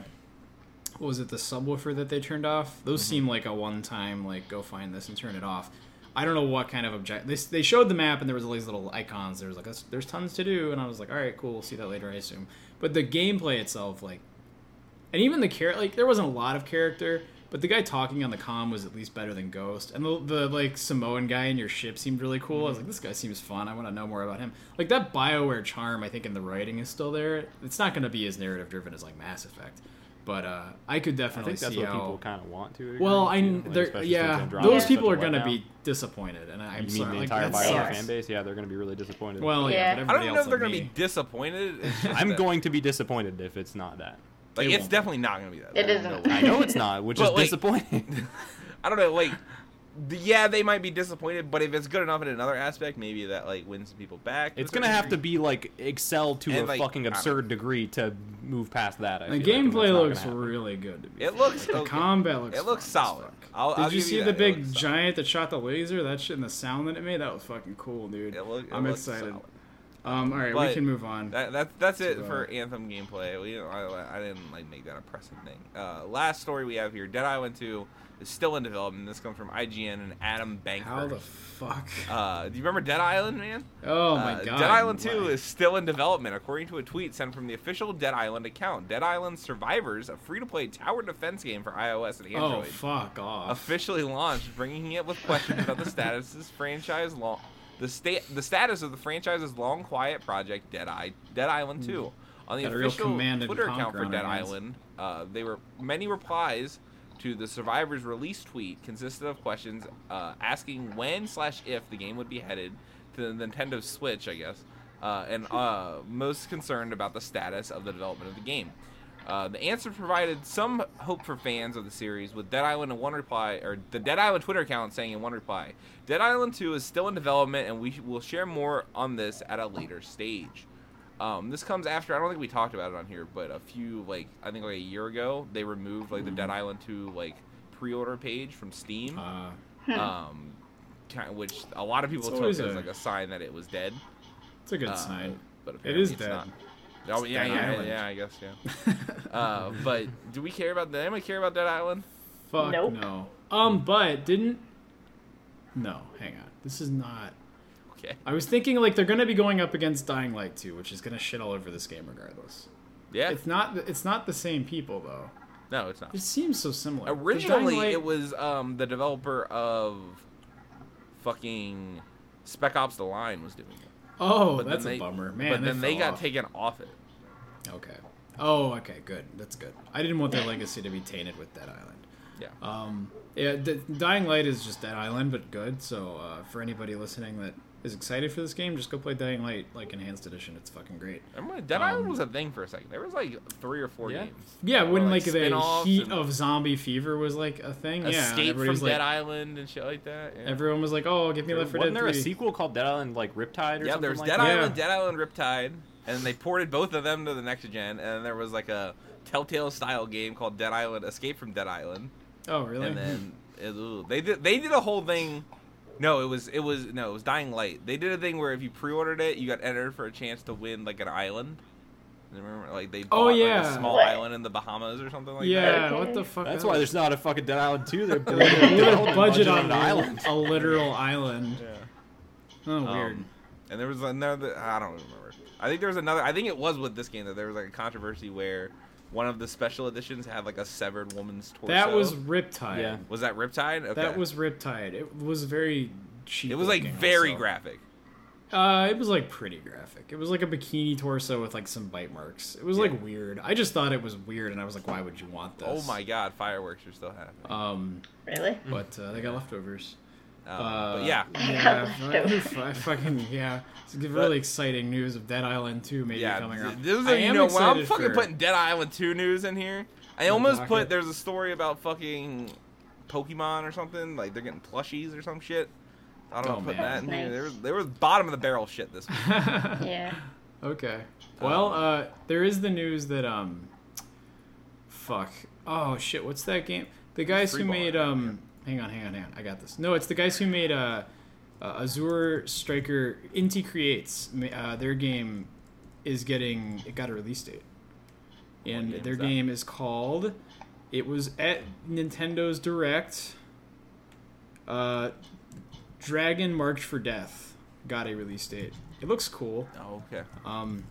what was it? The subwoofer that they turned off. Those seem like a one time like go find this and turn it off. I don't know what kind of object. They, they showed the map and there was all these little icons. There was like "There's- there's tons to do, and I was like, all right, cool. We'll see that later, I assume. But the gameplay itself, like, and even the character, like there wasn't a lot of character, but the guy talking on the comm was at least better than Ghost. And the, the like Samoan guy in your ship seemed really cool. I was like, this guy seems fun. I want to know more about him. Like that Bioware charm, I think in the writing is still there. It's not going to be as narrative driven as like Mass Effect, but uh, I could I definitely think that's see what how. people kind of want to. well, I agree to, like, they're, especially since yeah, those people are going to be disappointed, and I'm You mean sorry. the like, entire that Bioware sucks. fan base? Yeah, they're going to be really disappointed. Well, yeah, Yeah. but I don't know else if they're going to be disappointed. I'm going to be disappointed if it's not that. Like It it's won't. definitely not going to be that. It There's isn't. no way. I know it's not, which is like- disappointing. I don't know. Like, yeah, they might be disappointed, but if it's good enough in another aspect, maybe that like wins people back. It's gonna have to be like excel to And, a like, fucking absurd degree to move past that. I The feel like, gameplay looks really good. To be It looks Like, the combat looks. It looks solid. I'll- Did I'll you see you the big looks solid. giant that shot the laser? That shit and the sound that it made. That was fucking cool, dude. It look- it I'm excited. solid. Um, all right, we can move on. That, that that's it So, uh, for Anthem gameplay. We I, I didn't like make that a pressing thing. Uh, last story we have here: Dead Island 2 is still in development. This comes from IGN and Adam Bankhurst. How the fuck? uh, do you remember Dead Island, man? Oh my Uh, god. Dead Island 2 why? is still in development, according to a tweet sent from the official Dead Island account. Dead Island Survivors, a free-to-play tower defense game for iOS and Android, Oh fuck off. officially launched, bringing it with questions about the status of this franchise long, the state, the status of the franchise's long quiet project, Dead Eye, Dead Island 2. On the Hmm. Got official Twitter account for Dead. Island, uh, they were many replies to the Survivors release tweet consisted of questions uh, asking when slash if the game would be headed to the Nintendo Switch, I guess, uh, and uh, most concerned about the status of the development of the game. Uh, the answer provided some hope for fans of the series, with Dead Island in one reply, or the Dead Island Twitter account saying in one reply, "Dead Island 2 is still in development, and we will share more on this at a later stage." Um, this comes after I don't think we talked about it on here, but a few like I think like a year ago they removed like the Dead Island 2 like pre-order page from Steam, Uh, um, kind which a lot of people took always as a- like a sign that it was dead. it's a good Uh, sign. But apparently is it's dead. Not. Oh It's yeah, Dead yeah, Island. yeah. I guess yeah. uh, but do we care about? Does anybody care about Dead Island? Fuck Nope. no. Um, but didn't. No, hang on. This is not. Okay. I was thinking like they're gonna be going up against Dying Light 2, which is gonna shit all over this game regardless. Yeah. It's not. It's not the same people though. no, it's not. It seems so similar. Originally, Light- it was um, the developer of fucking Spec Ops: The Line was doing it. Oh, But that's they- a bummer, man. but then they got off. taken off it. Okay. Oh, okay, good. That's good. I didn't want their legacy to be tainted with Dead Island. Yeah. Um, yeah, D- Dying Light is just Dead Island, but good. So uh, for anybody listening that is excited for this game, just go play Dying Light like enhanced edition. It's fucking great. Remember when Dead Um, Island was a thing for a second? There was like three or four Yeah. games. Yeah, when Or, like, the heat of zombie fever was like a thing. yeah, and Escape from everybody's like, Dead Island and shit like that. Yeah, everyone was like, "Oh, give me Left 4 Wasn't Dead there a sequel called Dead Island like Riptide or yeah something there's like Dead that? Island, Yeah. Dead Island Riptide, and they ported both of them to the next gen. And then there was like a Telltale style game called Dead Island Escape from Dead Island. Oh, really? and then it, ooh, they did they did a whole thing. No, it was it was no, it was Dying Light. They did a thing where if you pre-ordered it, you got entered for a chance to win like an island. Remember, like they Oh, bought like, yeah. a small What? island in the Bahamas or something like that. yeah, what the fuck? That's why there's not a fucking Dead Island too. They're They building a a budget budget on on an island. a literal island. that. Oh, weird. Um, and there was another. I don't remember. I think there was another. I think it was with this game that there was like a controversy where one of the special editions had like a severed woman's torso. that was Riptide. Yeah. Was that Riptide? Okay. That was Riptide. It was very cheap. It was like very also. graphic. Uh, it was like pretty graphic. It was like a bikini torso with like some bite marks. It was Yeah. like weird. I just thought it was weird, and I was like, why would you want this? Oh my god, fireworks are still happening. Um, Really? but uh, they got leftovers. Um, Uh, but yeah, yeah. I, I fucking yeah. It's really exciting news of Dead Island 2 maybe yeah. coming th- around. This is I you am know when I'm fucking for- putting Dead Island 2 news in here. I On almost docket. put there's a story about fucking Pokemon or something like they're getting plushies or some shit. I don't Oh, know put that in here. Nice. There was there was bottom of the barrel shit this week. Yeah. Okay. Well, Um, uh, there is the news that um, fuck. Oh shit, what's that game? The guys who made I um, hang on, hang on, hang on. I got this. No, it's the guys who made uh, uh Azure Striker. Inti Creates. Uh, their game is getting it got a release date, and game their game is called. It was at Nintendo's Direct. Uh, Dragon: Marked for Death got a release date. It looks cool. oh, okay. Um,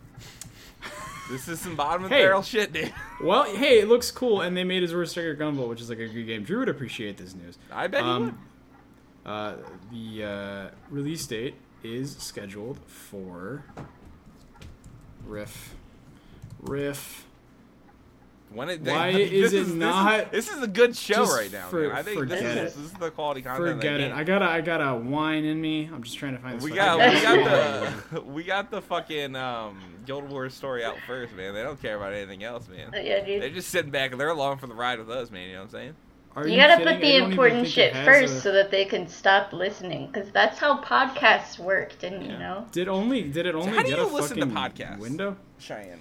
This is some bottom of the Hey. barrel shit, dude. well, hey, it looks cool, and they made Azure Striker Gunvolt, which is like a good game. Drew would appreciate this news. I bet you would. Um, uh, the uh, release date is scheduled for Riff. Riff. When it, why this is it this not- This is, a good show right now, for- man. I think this forget is, it. this is the quality content. Forget it. I got a I got a wine in me. I'm just trying to find. This We got we got the we got the fucking um, Guild Wars story out first, man. They don't care about anything else, man. Yeah, They're just sitting back and they're along for the ride with us, man. You know what I'm saying? Are You gotta kidding? put the important shit first a- so that they can stop listening. Because that's how podcasts work, didn't you know? Did only did it only how do you a listen to fucking podcasts? window? Cheyenne.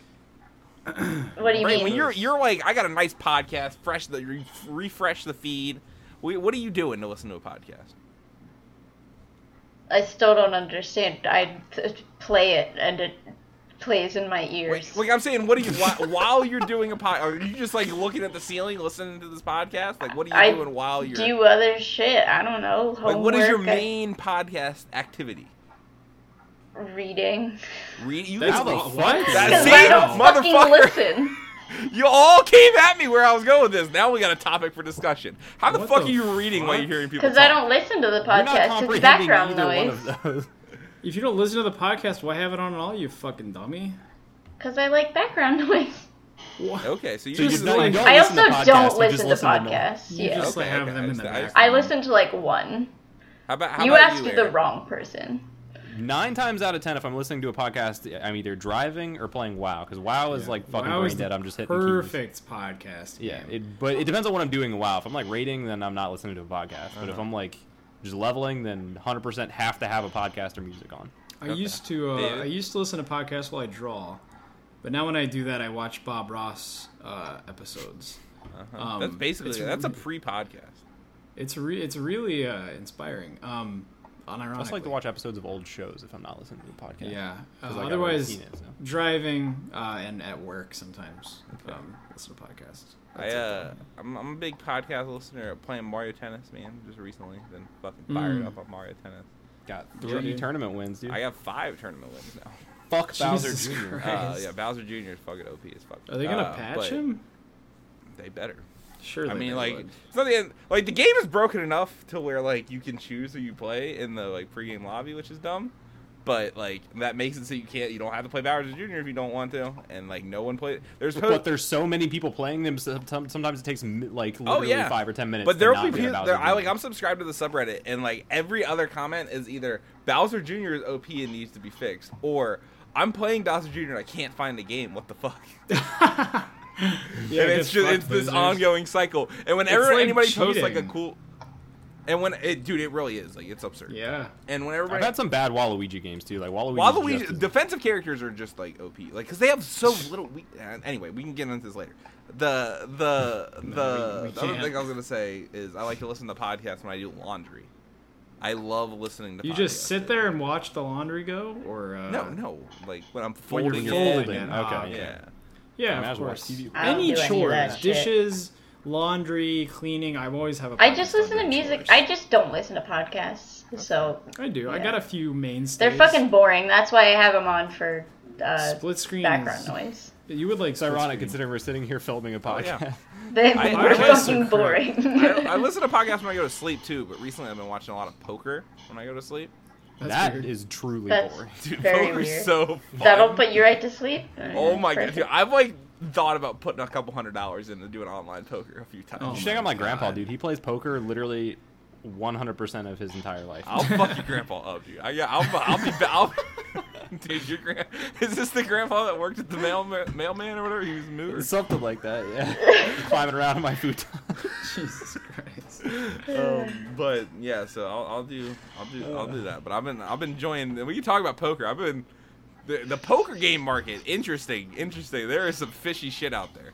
What do you Right, mean? when you're you're like, I got a nice podcast, fresh the re- refresh the feed. What are you doing to listen to a podcast? I still don't understand. I play it and it plays in my ears. Wait, like I'm saying, what are you while, while you're doing a pod? Are you just like looking at the ceiling, listening to this podcast? Like, what are you I doing while you're do other shit. I don't know. like? What is your homework, I- main podcast activity? Reading? Read you. That's guys- the- what? That- see, I don't fucking motherfucker. listen. You all came at me where I was going with this. Now we got a topic for discussion. How the What fuck the are you reading while you're hearing people Because I don't listen to the You're not podcast. It's comprehending background either one noise. of those. If you don't listen to the podcast, why have it on at all, you fucking dummy? Because I like background noise. What? Okay, so you So just don't- like, you don't I listen to also podcasts, don't you listen to listen to them. podcasts. You yeah. just like Okay, have okay, them in the I background. I listen to like one. how about how you about asked you, the wrong person. Nine times out of ten, if I'm listening to a podcast, I'm either driving or playing WoW because WoW is Yeah. like fucking WoW brain dead. I'm just hitting keys. perfect podcast. Yeah, it, but it depends on what I'm doing in WoW. If I'm like raiding, then I'm not listening to a podcast. But if Uh-huh. I'm like just leveling, then 100% have to have a podcast or music on. I used to uh, I used to listen to podcasts while I draw, but now when I do that, I watch Bob Ross uh, episodes. Uh-huh. Um, that's basically it's that's a really- pre-podcast. It's re- it's really uh, inspiring. Um, unironically. I also like to watch episodes of old shows if I'm not listening to a podcast. Yeah. 'Cause, Uh, like, otherwise, it, so. driving uh, and at work sometimes. Okay. Um, listen to podcasts. I That's it. uh, I'm, I'm a big podcast listener. Playing Mario Tennis, man, just recently. Been fucking fired Mm. up on Mario Tennis. Got three dude. tournament wins, dude. I got five tournament wins now. Fuck Bowser Jesus Jr. Uh, yeah, Bowser Jr. is fucking OP as fuck. Are they gonna Uh, patch him? They better. Sure. I mean, like, would. it's not the end. Like, the game is broken enough to where like you can choose who you play in the like pregame lobby, which is dumb. but like that makes it so you can't, you don't have to play Bowser Jr. if you don't want to, and like no one play. There's po- But there's so many people playing them. so- Sometimes it takes like oh, literally oh yeah, five or ten minutes. But there will be people. There, I like. I'm subscribed to the subreddit, and like every other comment is either Bowser Jr. is OP and needs to be fixed, or I'm playing Bowser Jr. and I can't find the game. What the fuck? Yeah, and it's just fucked, it's this ongoing cycle. And whenever like anybody posts like a cool, and when it, dude, it really is like it's absurd. Yeah. And when I've had some bad Waluigi games too. Like Waluigi. Waluigi defensive characters are just like OP, like because they have so little. We, uh, anyway, we can get into this later. The the the, we- we the other thing I was gonna say is I like to listen to podcasts when I do laundry. I love listening to. You just sit there and watch the laundry go, or uh, No, no, like when I'm When you're folding. it. folding folding. Okay. Ah, Yeah. Yeah. Yeah, I of as well watch course. TV. I don't Any do any chores, that shit. dishes, laundry, cleaning. I always have a. I just podcast on listen to music. chores. I just don't listen to podcasts. So I do. I got a few mainstays. they're fucking boring. That's why I have them on for uh, split screen. background noise. You would like. It's ironic screen. considering we're sitting here filming a podcast. yeah. They're I- they're I fucking boring. I, I listen to podcasts when I go to sleep too, but recently I've been watching a lot of poker when I go to sleep. That's That weird. is truly That's- boring. Dude, Very poker's weird. so fun. That'll put you right to sleep. Oh my god, dude, I've like thought about putting a couple hundred dollars into doing online poker a few times. Oh You should check out my my grandpa, dude. He plays poker literally 100% of his entire life. I'll fuck your grandpa up, dude. I, yeah, I'll, I'll be. I'll, dude, your grand is this the grandpa that worked at the mail mailman or whatever? He was moving. Something like that, yeah. Climbing around in my futon. Jesus Christ. Um, but yeah, so I'll, I'll do, I'll do, I'll do that. But I've been, I've been enjoying. We can talk about poker. I've been the the poker game market. Interesting, interesting. There is some fishy shit out there.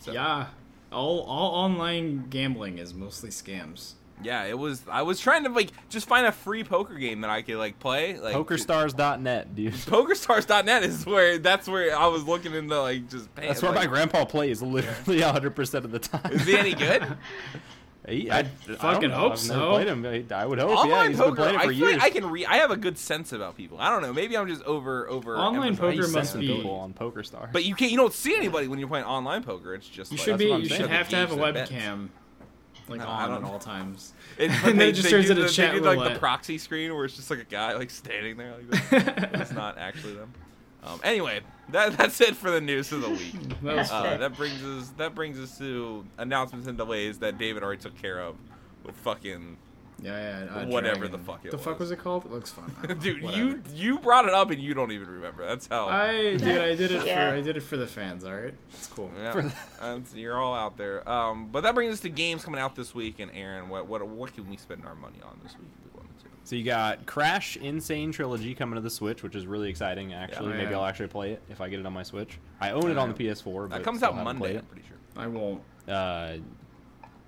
So, Yeah. All all online gambling is mostly scams. yeah. It was. I was trying to like just find a free poker game that I could like play. Like PokerStars.net, dude. PokerStars.net is where that's where I was looking into like just. Paying, That's where like, my grandpa plays literally 100% of the time. Is he any good? He, I, I fucking don't know. hope I've never so. Played him. I, I would hope. yeah, Online he's been poker. playing it I for feel years. like I can read. I have a good sense about people. I don't know. Maybe I'm just over over. Online poker must be- people on PokerStars. But you can't. You don't see anybody when you're playing online poker. It's just You like, should be. You saying. should have to have a Games that bet. webcam, like No, I on don't at all times. It, And then they, it just turns do into the, they do, like the proxy screen where it's just like a guy like standing there like that. it's not actually them. Um, anyway, that that's it for the news of the week. That was Uh, that brings us that brings us to announcements and delays that David already took care of with fucking yeah, yeah. uh, Whatever Dragon. the fuck it The fuck was. was it called? It looks fun. I don't know. dude. Whatever. You you brought it up and you don't even remember. That's how. I did. I did it Yeah. for. I did it for the fans. All right. It's cool. Yeah, that's- you're all out there. Um, but that brings us to games coming out this week. And Aaron, what what what can we spend our money on this week? So you got Crash N. Sane Trilogy coming to the Switch, which is really exciting. Actually, Yeah. maybe Yeah. I'll actually play it if I get it on my Switch. I own it on the PS4. But That comes out Monday. I'm pretty sure. I won't. Uh,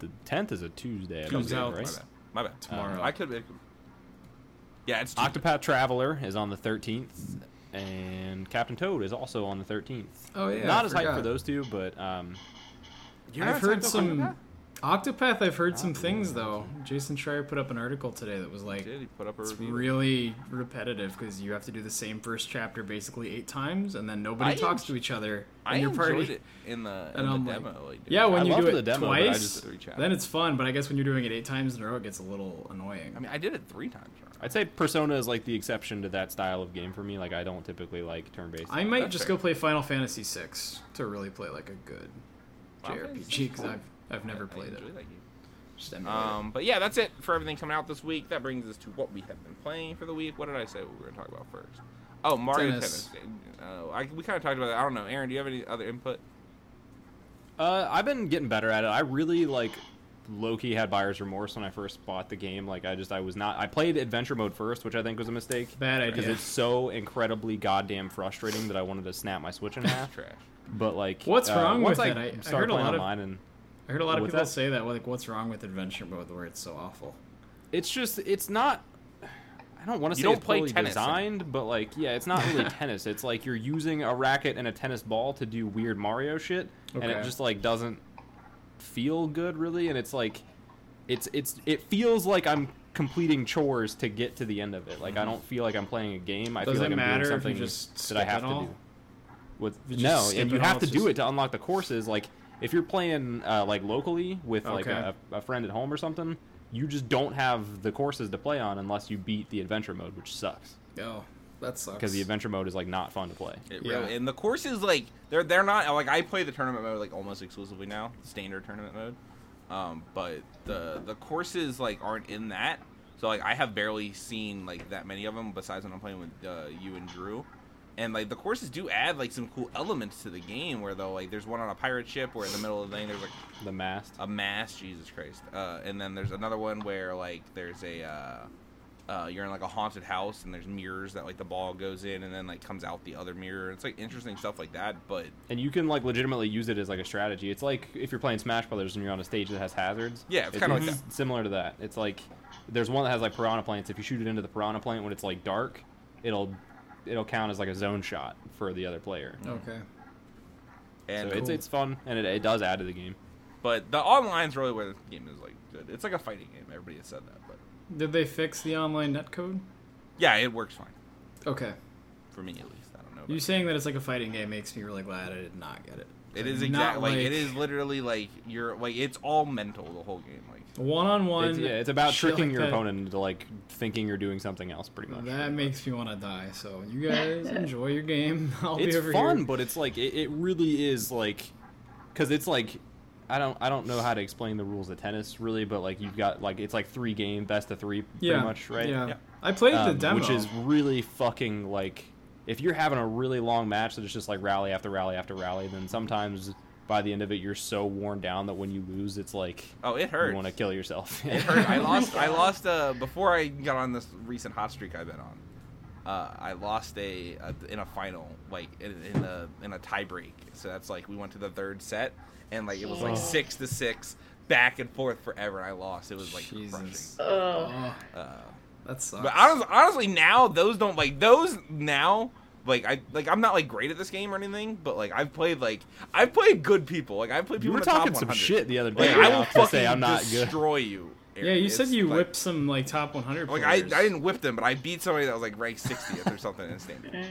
the 10th is a Tuesday. I Comes believe, out My right? bad. My bad. Tomorrow. I could. It could yeah, it's Tuesday. Octopath Traveler is on the 13th, and Captain Toad is also on the 13th. Oh yeah. Not I as hyped for those two, but um, You're I've heard some on Octopath. I've heard some things though. Jason Schreier put up an article today that was that? like Did he put up a it's really repetitive because you have to do the same first chapter basically eight times, and then nobody I talks enj- to each other I in your enjoyed party. it in the, And in I'm the like- demo. Like, Yeah, when I you loved do the it demo, twice, just- then it's fun. But I guess when you're doing it eight times in a row, it gets a little annoying. I mean, I did it three times. I'd say Persona is like the exception to that style of game for me. Like I don't typically like turn-based. I might That's just fair. go play Final Fantasy VI to really play like a good Final JRPG because I've I've never I played it. enjoy that game. Just it. Um, but yeah, that's it for everything coming out this week. That brings us to what we have been playing for the week. What did I say we were going to talk about first? Oh, Mario Tennis. Tennis. Uh, I, we kind of talked about that. I don't know. Aaron, do you have any other input? Uh, I've been getting better at it. I really like low key had buyer's remorse when I first bought the game. Like I just I was not. I played adventure mode first, which I think was a mistake. Bad idea. because it's so incredibly goddamn frustrating that I wanted to snap my Switch in half. Trash. But like, What's uh, wrong once with I it? I- I started heard a playing lot of- online and I heard a lot of people that? say that. Like, what's wrong with adventure mode where it's so awful? it's just it's not. I don't want to You say don't it's play poorly tennis in it. designed, but like, yeah, it's not really tennis. It's like you're using a racket and a tennis ball to do weird Mario shit, and it just like doesn't feel good really. And it's like, it's it's it feels like I'm completing chores to get to the end of it. Like I don't feel like I'm playing a game. I Does feel it like I'm matter doing if you something just that I have to all? do. With no, and you have to it's do it to unlock the courses. Like if you're playing uh, like locally with like Okay. a, a friend at home or something, you just don't have the courses to play on unless you beat the adventure mode, which sucks. Oh, That sucks. because the adventure mode is like not fun to play. It Yeah. really, and the courses like they're they're not like I play the tournament mode like almost exclusively now, standard tournament mode. Um, but the the courses like aren't in that, so like I have barely seen like that many of them besides when I'm playing with uh, you and Drew. And like the courses do add like some cool elements to the game where though like there's one on a pirate ship where in the middle of the thing there's like The mast. a mast, Jesus Christ. Uh, and then there's another one where like there's a uh, uh, you're in like a haunted house and there's mirrors that like the ball goes in and then like comes out the other mirror. It's like interesting stuff like that, but and you can like legitimately use it as like a strategy. It's like if you're playing Smash Brothers and you're on a stage that has hazards. Yeah, it's kinda like that. similar to that. It's like there's one that has like piranha plants. If you shoot it into the piranha plant when it's like dark, it'll it'll count as like a zone shot for the other player. Okay. and so it's it's fun and it, it does add to the game. but the online's really where the game is like good. It's like a fighting game. Everybody has said that, but Did they fix the online netcode? yeah, it works fine Okay. for me at least. I don't know. You saying that it's like a fighting game makes me really glad I did not get it. It is Not exactly like, it is literally like you're like it's all mental the whole game. Like one on one. It's, yeah, it's about tricking your opponent into like thinking you're doing something else, pretty much. That makes me want to die. So you guys enjoy your game. I'll it's be over fun, here. but it's like it, it really is like because it's like I don't I don't know how to explain the rules of tennis really, but like you've got like it's like three game best of three yeah, pretty much, right? Yeah. Yeah. I played the Um, demo, which is really fucking like if you're having a really long match that is just like rally after rally after rally, then sometimes by the end of it you're so worn down that when you lose, it's like oh, it hurts you want to kill yourself. It hurt. I lost. I lost. Uh, before I got on this recent hot streak I've been on, uh, I lost a, a in a final, like in, in a in a tie break. So that's like we went to the third set, and like it was like Jeez. six to six, back and forth forever. And I lost. It was like Jesus. Ugh. Oh, crushing. Uh, that sucks. but honestly, honestly, now those don't like those now. Like I like I'm not like great at this game or anything, but like I've played like I've played good people. Like I've played you people were in the top talking some shit the other Like day. I will fucking say I'm not good. destroy you. yeah, Aaron. you said you like- whipped some like top 100 Like I, I didn't whip them, but I beat somebody that was like ranked 60th or something in standard.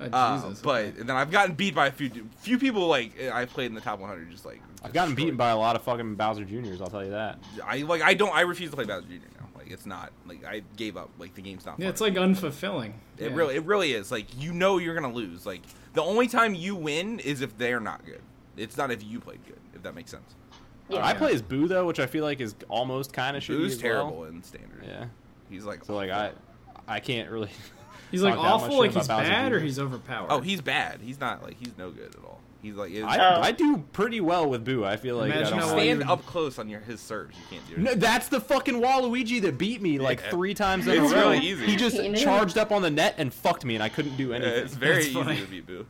Oh, Uh, Jesus, but okay. and then I've gotten beat by a few few people like I played in the top 100. Just like I've gotten beaten destroyed. by a lot of fucking Bowser Juniors. I'll tell you that. I like I don't I refuse to play Bowser Jr. now. Like it's not like I gave up. Like the game's not. yeah, fun. it's like unfulfilling. it Yeah. really it really is. Like you know you're gonna lose. Like the only time you win is if they're not good. It's not if you played good. If that makes sense. Yeah. I play as Boo though, which I feel like is almost kind of shitty. Boo's as well. terrible in standard. Yeah. He's like So like I, I can't really. He's like talk that much awful, like he's Bowser bad, or he's overpowered. oh he's bad. He's not like he's no good at all. He's like it's, I, Oh. I do pretty well with Boo. I feel like I Imagine don't how have- well stand up close on your his serves. You can't do it. No, that's the fucking Waluigi that beat me like Yeah. three times in It's a row. really easy. He just He charged up on the net and fucked me, and I couldn't do Yeah, anything. it's very That's easy funny. to beat Boo.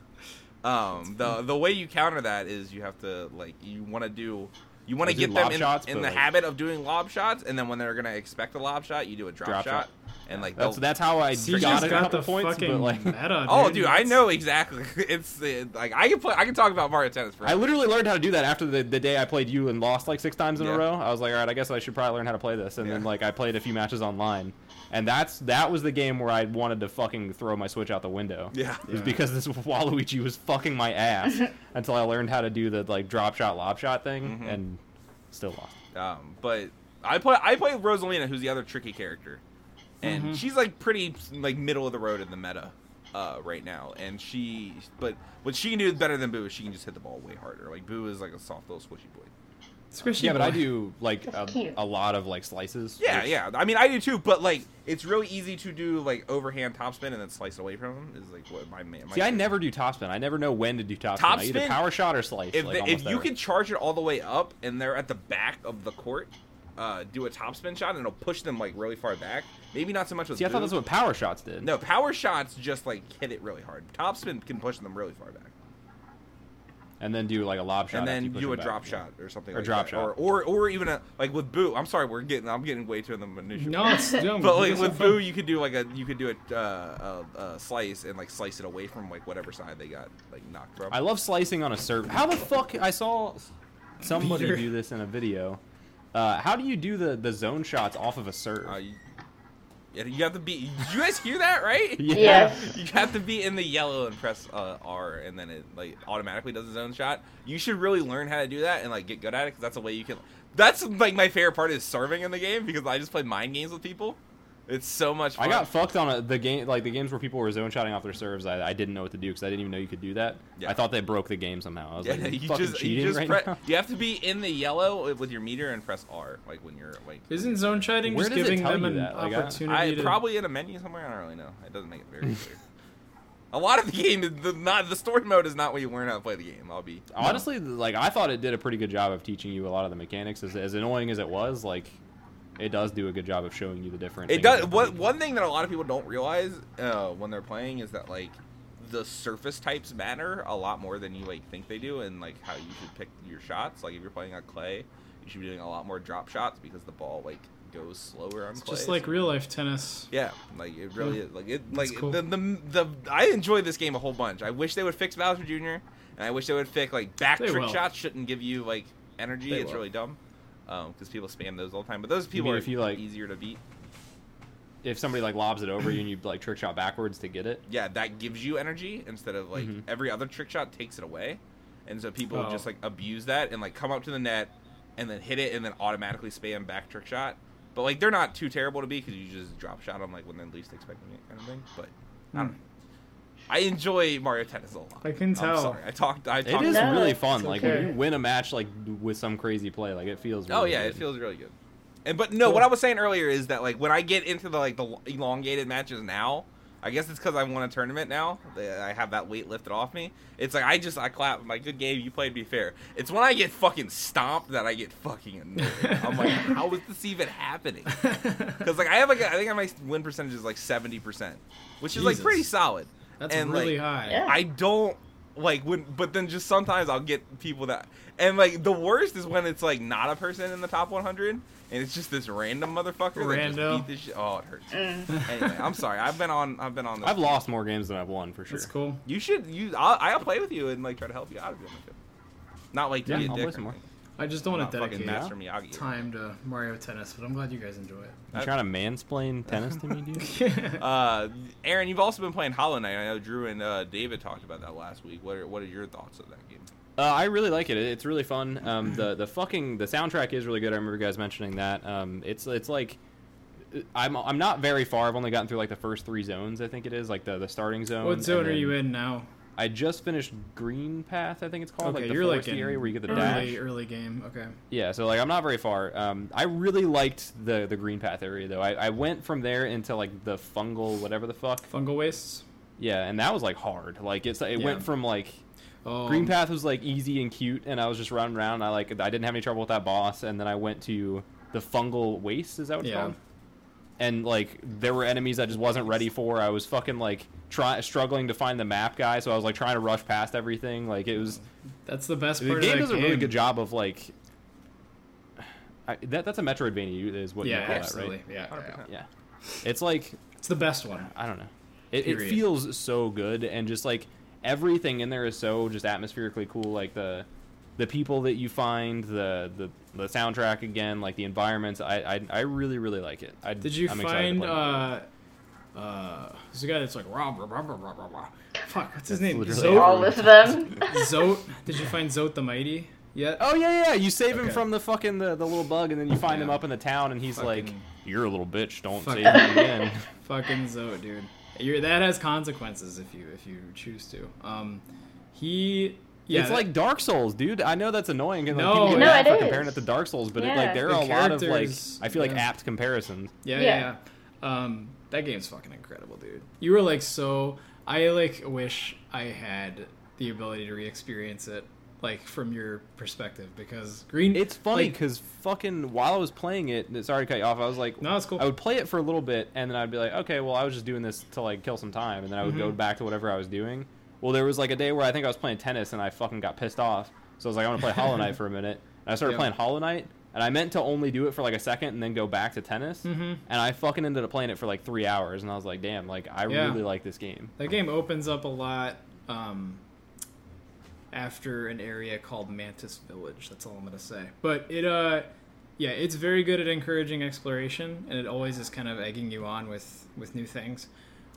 Um, the the way you counter that is you have to like you want to do you want to get them in, shots, in the like- habit of doing lob shots, and then when they're gonna expect a lob shot, you do a drop, Drop shot, shot. And like That's that's how I So you got just a got couple the points, fucking but like. meta. Oh, dude. dude, I know exactly. It's uh, like I can play. I can talk about Mario Tennis for. I literally learned how to do that after the, the day I played you and lost like six times in Yeah. a row. I was like, all right, I guess I should probably learn how to play this. And then like I played a few matches online, and that's that was the game where I wanted to fucking throw my Switch out the window. Yeah. it was Yeah. because this Waluigi was fucking my ass until I learned how to do the like drop shot, lob shot thing, Mhm. and still lost. Um, but I play. I play Rosalina, who's the other tricky character, and Mhm. she's like pretty like middle of the road in the meta uh, right now. And she, but what she can do better than Boo is she can just hit the ball way harder. Like Boo is like a soft little squishy boy. Squishy yeah, but I do like a, a lot of like slices. Yeah, which- yeah. I mean, I do too. But like, it's really easy to do like overhand topspin and then slice away from him. Is like what my man. My See, I never do topspin. I never know when to do topspin. Top I either power shot or slice. If like, the, if you ever. can charge it all the way up and they're at the back of the court, uh, do a topspin shot and it'll push them like really far back. Maybe not so much with. See, I thought that's what power shots did. No, power shots just like hit it really hard. Topspin can push them really far back, And then do like a lob shot. and then you push do a them back. drop shot or something. Or like drop that. shot. or or or even a like with Boo. I'm sorry, we're getting I'm getting way too in the minutia. No, it's dumb. but like with so Boo, you could do like a you could do a, uh, a, a slice and like slice it away from like whatever side they got like knocked from. I love slicing on a serve. How the fuck? I saw somebody Peter. do this in a video. Uh, how do you do the, the zone shots off of a serve? Uh, you, you have to be. You guys hear that right? yeah. Yes. You have to be in the yellow and press uh, R, and then it like automatically does its own shot. You should really learn how to do that and like get good at it because that's a way you can. That's like my favorite part is serving in the game because I just play mind games with people, It's so much fun. I got fucked on a, the game, like the games where people were zone shotting off their serves. I, I didn't know what to do because I didn't even know you could do that. Yeah. I thought they broke the game somehow. I was Yeah, like, you fucking just cheating you just right pre- now? you have to be in the yellow with your meter and press R like when you're like Isn't zone shotting just giving them an that? Like, I- opportunity I to probably in a menu somewhere. I don't really know. It doesn't make it very clear. A lot of the game is the not the story mode is not where you learn how to play the game. I'll be Honestly, like I thought it did a pretty good job of teaching you a lot of the mechanics. As, as annoying as it was, like it does do a good job of showing you the different. It does. What one thing that a lot of people don't realize uh, when they're playing is that like the surface types matter a lot more than you like think they do, and like how you should pick your shots. Like if you're playing on clay, you should be doing a lot more drop shots because the ball like goes slower on It's clay. just like real life tennis. Yeah, like it really is. Like it, like cool. the, the the I enjoy this game a whole bunch. I wish they would fix Bowser Jr. and I wish they would fix like back They trick will. shots shouldn't give you like energy. They it's will. really dumb because people spam those all the time. But those people mean are if you, like- easier to beat. if somebody like lobs it over you and you like trick shot backwards to get it. Yeah, that gives you energy instead of like Mhm. every other trick shot takes it away, and so people Oh. just like abuse that and like come up to the net and then hit it and then automatically spam back trick shot. But like they're not too terrible to beat because you just drop shot them like when they're least expecting it kind of thing. But I don't Hmm. know. I enjoy Mario Tennis a lot. I can I'm tell. sorry. I talked. I talked. is No, really it's fun. Like when you win a match like with some crazy play, like it feels. Oh, really Oh yeah, good. it feels really good. And but no, Cool. what I was saying earlier is that like when I get into the like the elongated matches now, I guess it's because I won a tournament now. I have that weight lifted off me. It's like I just I clap. I'm like, good game. You played me fair. It's when I get fucking stomped that I get fucking annoyed. I'm like, how is this even happening? Because like I have like a, I think my win percentage is like seventy percent, which is like pretty solid. That's And, really like, high. Yeah. I don't like when, but then just sometimes I'll get people that, and like the worst is when it's like not a person in the top 100, and it's just this random motherfucker that just beat this shit. Oh, it hurts. Mm. anyway, I'm sorry. I've been on. I've been on. This. I've lost more games than I've won for sure. That's cool. You should. You. I'll, I'll play with you and like try to help you out if you want to. Not like to Yeah, be a I'll dick play or some more. anything. I just don't want to dedicate Master Miyagi. time to Mario Tennis, but I'm glad you guys enjoy it. You trying to mansplain tennis to me, dude? Uh, Aaron, you've also been playing Hollow Knight. I know Drew and uh, David talked about that last week. What are What are your thoughts of that game? Uh, I really like it. It- It's really fun. Um, the the fucking the soundtrack is really good. I remember you guys mentioning that. Um, it's it's like I'm I'm not very far. I've only gotten through like the first three zones. I think it is like the the starting zone. what zone and are you in now? I just finished Green Path. I think it's called. Okay, like the you're like area where you get the dash. early, early game. Okay. Yeah, so like I'm not very far. Um, I really liked the the Green Path area though. I, I went from there into like the fungal whatever the fuck. Fungal wastes. Yeah, and that was like hard. Like it's it Yeah. went from like Oh, Green Path was like easy and cute, and I was just running around. I like I didn't have any trouble with that boss, and then I went to the fungal waste. Is that what it's Yeah. called? And like there were enemies I just wasn't ready for. I was fucking like try struggling to find the map guy, so I was like trying to rush past everything. Like it was That's the best part of the game of does that a really good job of like. I, that that's a Metroidvania is what Yeah, you call absolutely. that, right? Yeah, yeah, 100%. yeah. Yeah, it's like It's the best one. I don't know. It, it feels so good, and just like everything in there is so just atmospherically cool. Like the the people that you find, the the, the soundtrack again, like the environments. I I, I really really like it. I, Did you I'm find play uh uh there's a guy that's like rah, rah, rah, rah, rah, rah, rah. fuck what's his That's name Zote All of them. Zote did you find Zote the Mighty yet Oh yeah, yeah. You save him from the fucking the, the little bug, and then you find him up in the town, and he's like, "You're a little bitch. Don't Fucking- save me again." fucking Zote dude You're, that has consequences if you if you choose to um he yeah it's that- like Dark Souls, dude. I know that's annoying, and like, people get No, it for is. comparing it to Dark Souls, but it, like there The are a lot of like I feel like yeah. apt comparisons. Yeah, Yeah. yeah, yeah. Um, that game's fucking incredible, dude. You were like so. I like wish I had the ability to re-experience it, like from your perspective, because Green. It's funny like- because fucking while I was playing it, sorry to cut you off. I was like, No, it's cool. I would play it for a little bit, and then I'd be like, okay, well, I was just doing this to like kill some time, and then I would go Mhm. back to whatever I was doing. Well, there was like a day where I think I was playing tennis, and I fucking got pissed off. So I was like, I want to play Hollow Knight for a minute, and I started Yeah. playing Hollow Knight, and I meant to only do it for like a second and then go back to tennis, Mhm. and I fucking ended up playing it for like three hours, and I was like, damn, like I Yeah. really like this game. That game opens up a lot um, after an area called Mantis Village. That's all I'm gonna say. But it, uh, yeah, it's very good at encouraging exploration, and it always is kind of egging you on with with new things.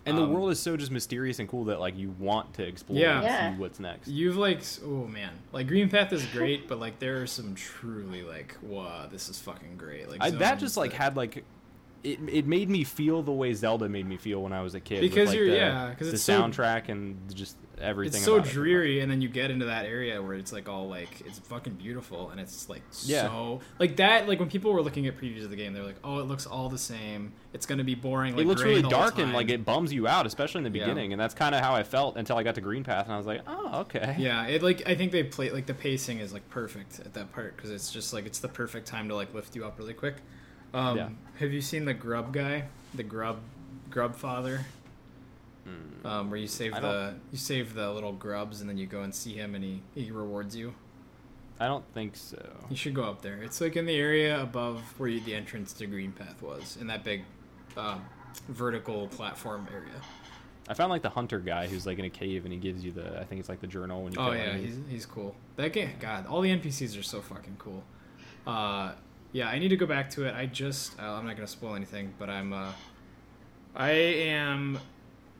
And the Um, world is so just mysterious and cool that like you want to explore Yeah. and Yeah. see what's next. You've like, oh man, like Green Path is great, but like there are some truly like, wow, this is fucking great. Like I, that zones just like had like it, it made me feel the way Zelda made me feel when I was a kid. Because like, you're- the, yeah, 'cause the it's so- soundtrack and just everything. It's so about it. dreary, and then you get into that area where it's like all like it's fucking beautiful, and it's like Yeah. so like that. Like when people were looking at previews of the game, they're like, "Oh, it looks all the same. It's gonna be boring." Like, it looks really dark and like it bums you out, especially in the Yeah. beginning. And that's kind of how I felt until I got to Green Path, and I was like, oh, okay. Yeah, it like I think they play like the pacing is like perfect at that part because it's just like it's the perfect time to like lift you up really quick. Um, Yeah. Have you seen the Grub guy, the Grub Grub Father? Um, where you save. I the don't- you save the little grubs and then you go and see him and he, he rewards you. I don't think so. You should go up there. It's like in the area above where you, the entrance to Green Path was, in that big um, vertical platform area. I found like the hunter guy who's like in a cave and he gives you the I think it's like the journal when you. Oh yeah, he's he's cool. That game, God, all the NPCs are so fucking cool. Uh, yeah, I need to go back to it. I just, uh, I'm not gonna spoil anything, but I'm, uh, I am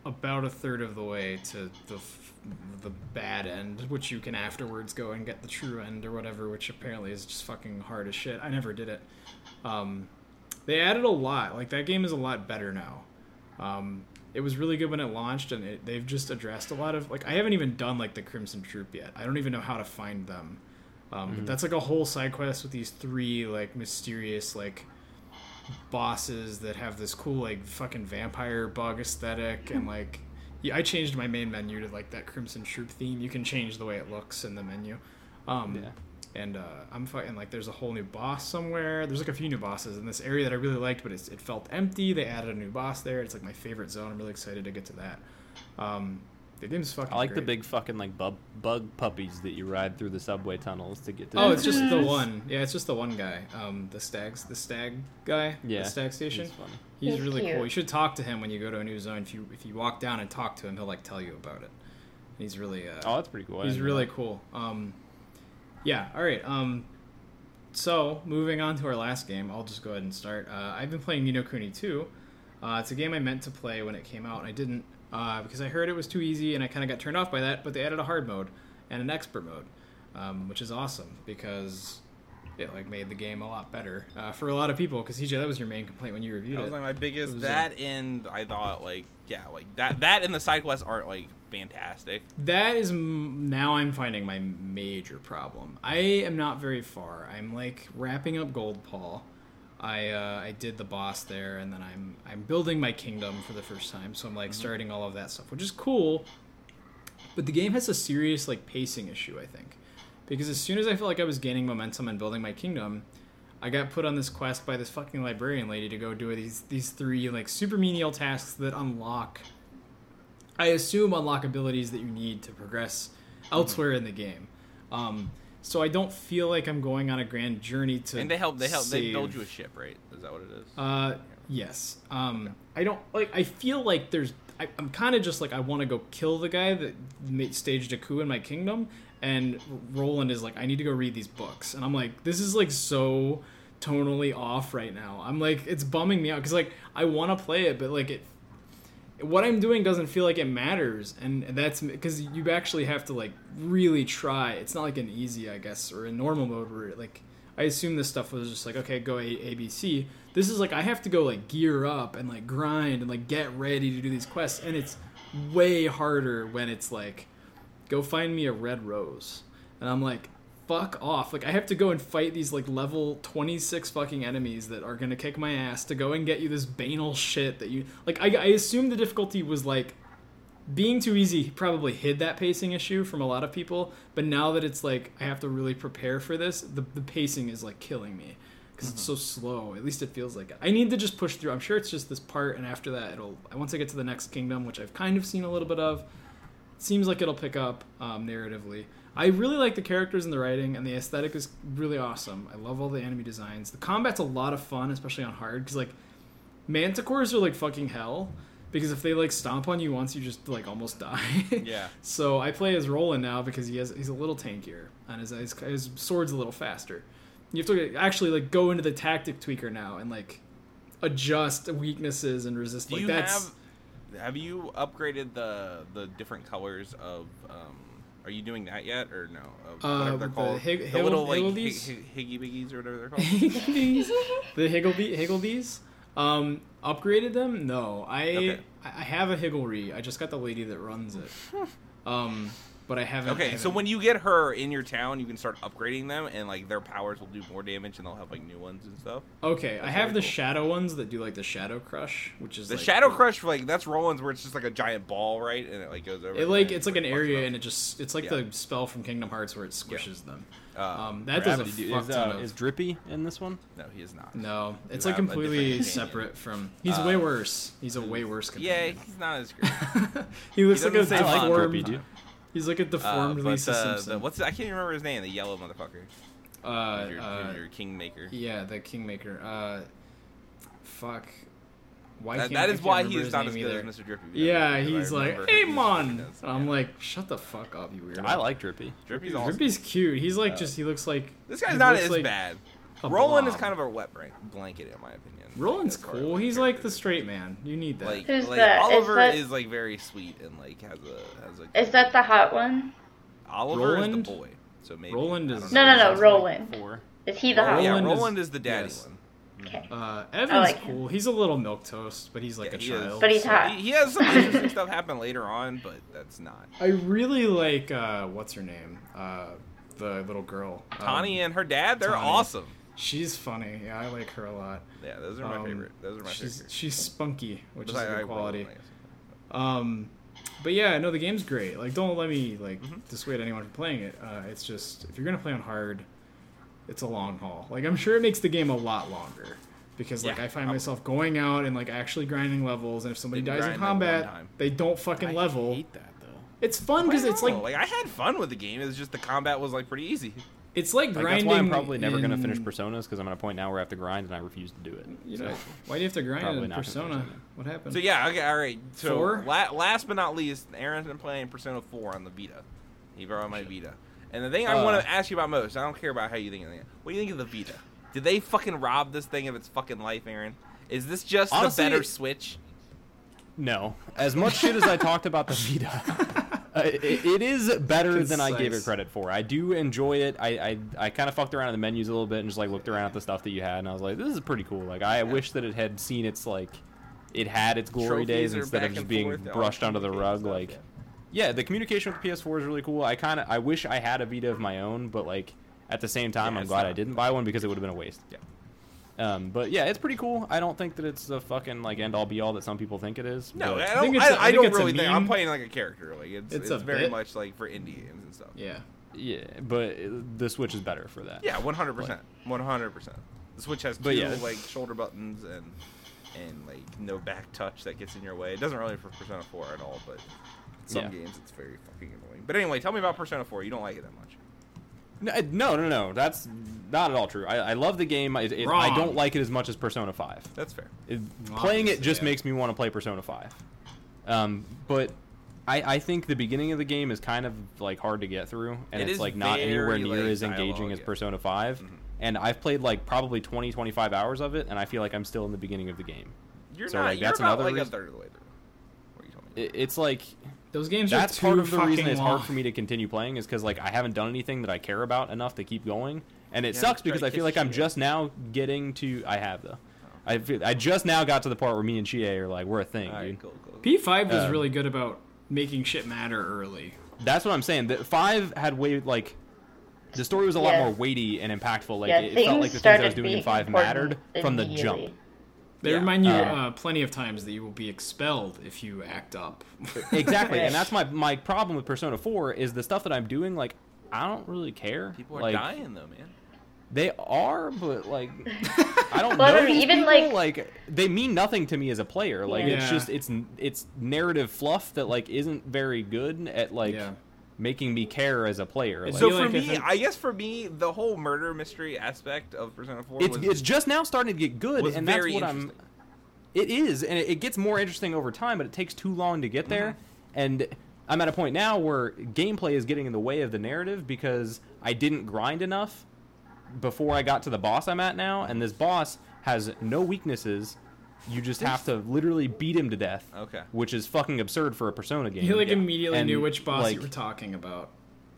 about a third of the way to the f- the bad end, which you can afterwards go and get the true end or whatever, which apparently is just fucking hard as shit. I never did it. Um, they added a lot. Like that game is a lot better now. Um, it was really good when it launched, and it, they've just addressed a lot of like I haven't even done like the Crimson Troop yet. I don't even know how to find them. Um, But that's like a whole side quest with these three like mysterious like bosses that have this cool like fucking vampire bug aesthetic and like yeah, I changed my main menu to like that Crimson Troop theme. You can change the way it looks in the menu. Um, Yeah. And uh, I'm fucking like, there's a whole new boss somewhere. There's like a few new bosses in this area that I really liked, but it's, it felt empty. They added a new boss there. It's like my favorite zone. I'm really excited to get to that. Um, the game's fucking. I like the big fucking like bug bug puppies that you ride through the subway tunnels to get to. Oh, the it's just the one. Yeah, it's just the one guy. Um, the stags, the stag guy. Yeah, The stag station. he's funny. He's, He's really cute. cool. You should talk to him when you go to a new zone. If you if you walk down and talk to him, he'll like tell you about it. He's really. Uh, Oh, that's pretty cool. He's really that. cool. Um, yeah. All right. Um, so moving on to our last game, I'll just go ahead and start. Uh, I've been playing Ni no Kuni 2. Uh, it's a game I meant to play when it came out, and I didn't uh, because I heard it was too easy, and I kind of got turned off by that. But they added a hard mode and an expert mode, um, which is awesome because it like made the game a lot better uh, for a lot of people. Because CJ, that was your main complaint when you reviewed That was it. like my biggest. Was That and I thought like yeah, like that. That and the side quests aren't like fantastic. That is m- now I'm finding my major problem. I am not very far. I'm like wrapping up Goldpaw. I uh, I did the boss there, and then I'm I'm building my kingdom for the first time. So I'm like starting all of that stuff, which is cool. But the game has a serious like pacing issue, I think, because as soon as I felt like I was gaining momentum and building my kingdom, I got put on this quest by this fucking librarian lady to go do these these three like super menial tasks that unlock I assume unlock abilities that you need to progress elsewhere in the game. Um, so I don't feel like I'm going on a grand journey to. And they help. They help. They save. build you a ship, right? Is that what it is? Uh, yes. Um, I don't like. I feel like there's. I, I'm kind of just like I want to go kill the guy that ma- staged a coup in my kingdom, and Roland is like, I need to go read these books, and I'm like, this is like so tonally off right now. I'm like, it's bumming me out because like I want to play it, but like it. What I'm doing doesn't feel like it matters, and that's because you actually have to like really try. It's not like an easy, I guess, or a normal mode where like I assume this stuff was just like, okay, go A, A B, C. This is like I have to go like gear up and like grind and like get ready to do these quests, and it's way harder when it's like, go find me a red rose, and I'm like, fuck off. Like I have to go and fight these like level 26 fucking enemies that are gonna kick my ass to go and get you this banal shit that you like. I, I assume the difficulty was like being too easy probably hid that pacing issue from a lot of people but now that it's like i have to really prepare for this the, the pacing is like killing me. Because it's so slow. At least it feels like it. I need to just push through. I'm sure it's just this part and after that it'll once i get to the next kingdom which i've kind of seen a little bit of it seems like it'll pick up um, narratively i really like the characters and the writing and the aesthetic is really awesome i love all the enemy designs the combat's a lot of fun especially on hard because like manticores are like fucking hell because if they like stomp on you once you just like almost die Yeah. so i play as roland now because he has he's a little tankier and his, his, his sword's a little faster you have to actually like go into the tactic tweaker now and like adjust weaknesses and resist Do like you that's have? Have you upgraded the the different colors of? Um, are you doing that yet, or no? Of Uh, whatever they're the called. hig- the little like higgledies? hig- hig- higgy biggies or whatever they're called. Higgledies, the Higglebee, Higglebees. Um, upgraded them? No, I Okay. I I have a Higgledy. I just got the lady that runs it. um, but I haven't. Okay, I so haven't- when you get her in your town, you can start upgrading them, and like their powers will do more damage, and they'll have like new ones and stuff. okay, I have very the cool. shadow ones that do like the shadow crush, which is The like, Shadow Crush, like that's Roland's, where it's just like a giant ball, right, and it like goes over. It like it's like an area, them and it just it's like Yeah. the spell from Kingdom Hearts where it squishes them. up. Uh, Um, that does a fuck is, ton uh, of. is Drippy in this one? no, he is not. no, it's You like a completely separate from. He's Uh, way worse. He's a way worse. Yeah, he's not as great. he looks he like a doesn't say I like. Drippy, dude. He's like a Uh, deformed but Lisa uh, Simpson. the, what's I can't even remember his name. The yellow motherfucker. uh, your, uh, your kingmaker. yeah, the Kingmaker. Uh, fuck. Why That, can't that I is can't why remember he is not name as good either. as Mr. Drippy. Yeah, because he's like, remember "Hey, his man," does. and I'm Yeah. like, "Shut the fuck up, you weirdo." I like Drippy. Drippy's awesome. Drippy's cute. He's like Uh, just he looks like This guy's he not looks as like bad. A Roland is kind of a wet blanket in my opinion. Roland's as far as, cool. He's like the straight man. You need that. Like, Who's like that? Is Oliver that- is like very sweet and like has a has a. Is that the hot one? Oliver Roland? is the boy? So maybe Roland is- don't No, no, no, Roland. like Is he the hot Yeah, Roland one? is- Roland is the daddy yes. one. Okay. uh, Evan's like cool. He's a little milk toast, but he's like Yeah, a he is. child. But he's so- hot. He, he has some interesting stuff happen later on, but that's not. I really like uh, what's her name? Uh, the little girl. Um, Tani and her dad, they're Tani. awesome. She's funny. Yeah, I like her a lot. Yeah, those are my Um, favorite. Those are my she's favorite. she's spunky, which is Besides, a I- good quality. I guess. Um, but yeah, no, the game's great. Like, don't let me like Mhm. dissuade anyone from playing it. Uh, it's just if you're gonna play on hard, it's a long haul. Like, I'm sure it makes the game a lot longer because like Yeah, I find probably. myself going out and like actually grinding levels, and if somebody You dies in grind that one combat, they don't fucking I level. hate that though. It's fun because it's like like I had fun with the game. It's just the combat was like pretty easy. It's like Like, grinding. that's why I'm probably never gonna finish Personas because I'm at a point now where I have to grind and I refuse to do it. You So, know, why do you have to grind Probably in Persona? What happened? So yeah, okay, all right. So Four? la- last but not least, Aaron's been playing Persona 4 on the Vita. He borrowed my Vita. And the thing I Uh. want to ask you about most, I don't care about how you think of it. What do you think of the Vita? Did they fucking rob this thing of its fucking life, Aaron? Is this just Honestly, the better Switch? No, as much shit as I talked about the Vita, uh, it, it is better than I gave it credit for. I do enjoy it. I I, I kind of fucked around in the menus a little bit and just like looked around at the stuff that you had, and I was like, this is pretty cool. Like I wish that it had seen its like, it had its glory Trophies days instead of just being forth, brushed under the rug. stuff, like, yeah. yeah, the communication with the PS4 is really cool. I kind of I wish I had a Vita of my own, but like at the same time, Yeah, I'm glad I didn't buy one because it would have been a waste. Yeah. Um, but yeah, it's pretty cool. I don't think that it's the fucking like end all be all that some people think it is. No, I I don't. think I, it's a- I I think don't it's really think I'm playing like a character. Like it's It's it's, very bit. much like for indie games and stuff. yeah. Yeah, but the Switch is better for that. Yeah, 100, percent 100. percent The Switch has two yeah. like shoulder buttons and and like no back touch that gets in your way. It doesn't really for Persona 4 at all, but some Yeah. games it's very fucking annoying. But anyway, tell me about Persona 4. You don't like it that much. No, No, no, no, that's not at all true. I, I love the game. It, it, I don't like it as much as Persona Five. That's fair. It, playing it just yeah. makes me want to play Persona Five. Um, but I, I think the beginning of the game is kind of like hard to get through, and It it's like not anywhere near as engaging dialogue, as yeah. Persona 5 Mhm. And I've played like probably 20, 25 hours of it, and I feel like I'm still in the beginning of the game. You're So, not. like, you're that's about another like a reason- third of the way through. What you told me. It, it's like Those games that's are too part of the reason fucking it's hard for me to continue playing is because like I haven't done anything that I care about enough to keep going, and it Yeah, sucks because I feel like I'm Chie. just now getting to. I have though. I feel, I just now got to the part where me and Chie are like we're a thing, All dude. right, cool, cool. P5 was Um, really good about making shit matter early. That's what I'm saying. That five had way like the story was a lot Yeah. more weighty and impactful. Like yeah, it things felt like the things I was started doing in being five important mattered from the jump. They Yeah. remind you Uh, uh, plenty of times that you will be expelled if you act up. Exactly, and that's my my problem with Persona 4 is the stuff that I'm doing. Like I don't really care. People are like, dying though, man. They are, but like I don't Well, I know don't these even, people. like- like they mean nothing to me as a player. Like it's just it's it's narrative fluff that like isn't very good at like Yeah. making me care as a player. Like, So for like if me, it- I guess for me, the whole murder mystery aspect of Persona 4 it's was it's just now starting to get good, was and that's what I'm. It is, and it, it gets more interesting over time, but it takes too long to get there. Mm-hmm. And I'm at a point now where gameplay is getting in the way of the narrative because I didn't grind enough before I got to the boss I'm at now, and this boss has no weaknesses. You just have to literally beat him to death. Okay. Which is fucking absurd for a Persona game. You like Yeah. immediately And, knew which boss like, you were talking about.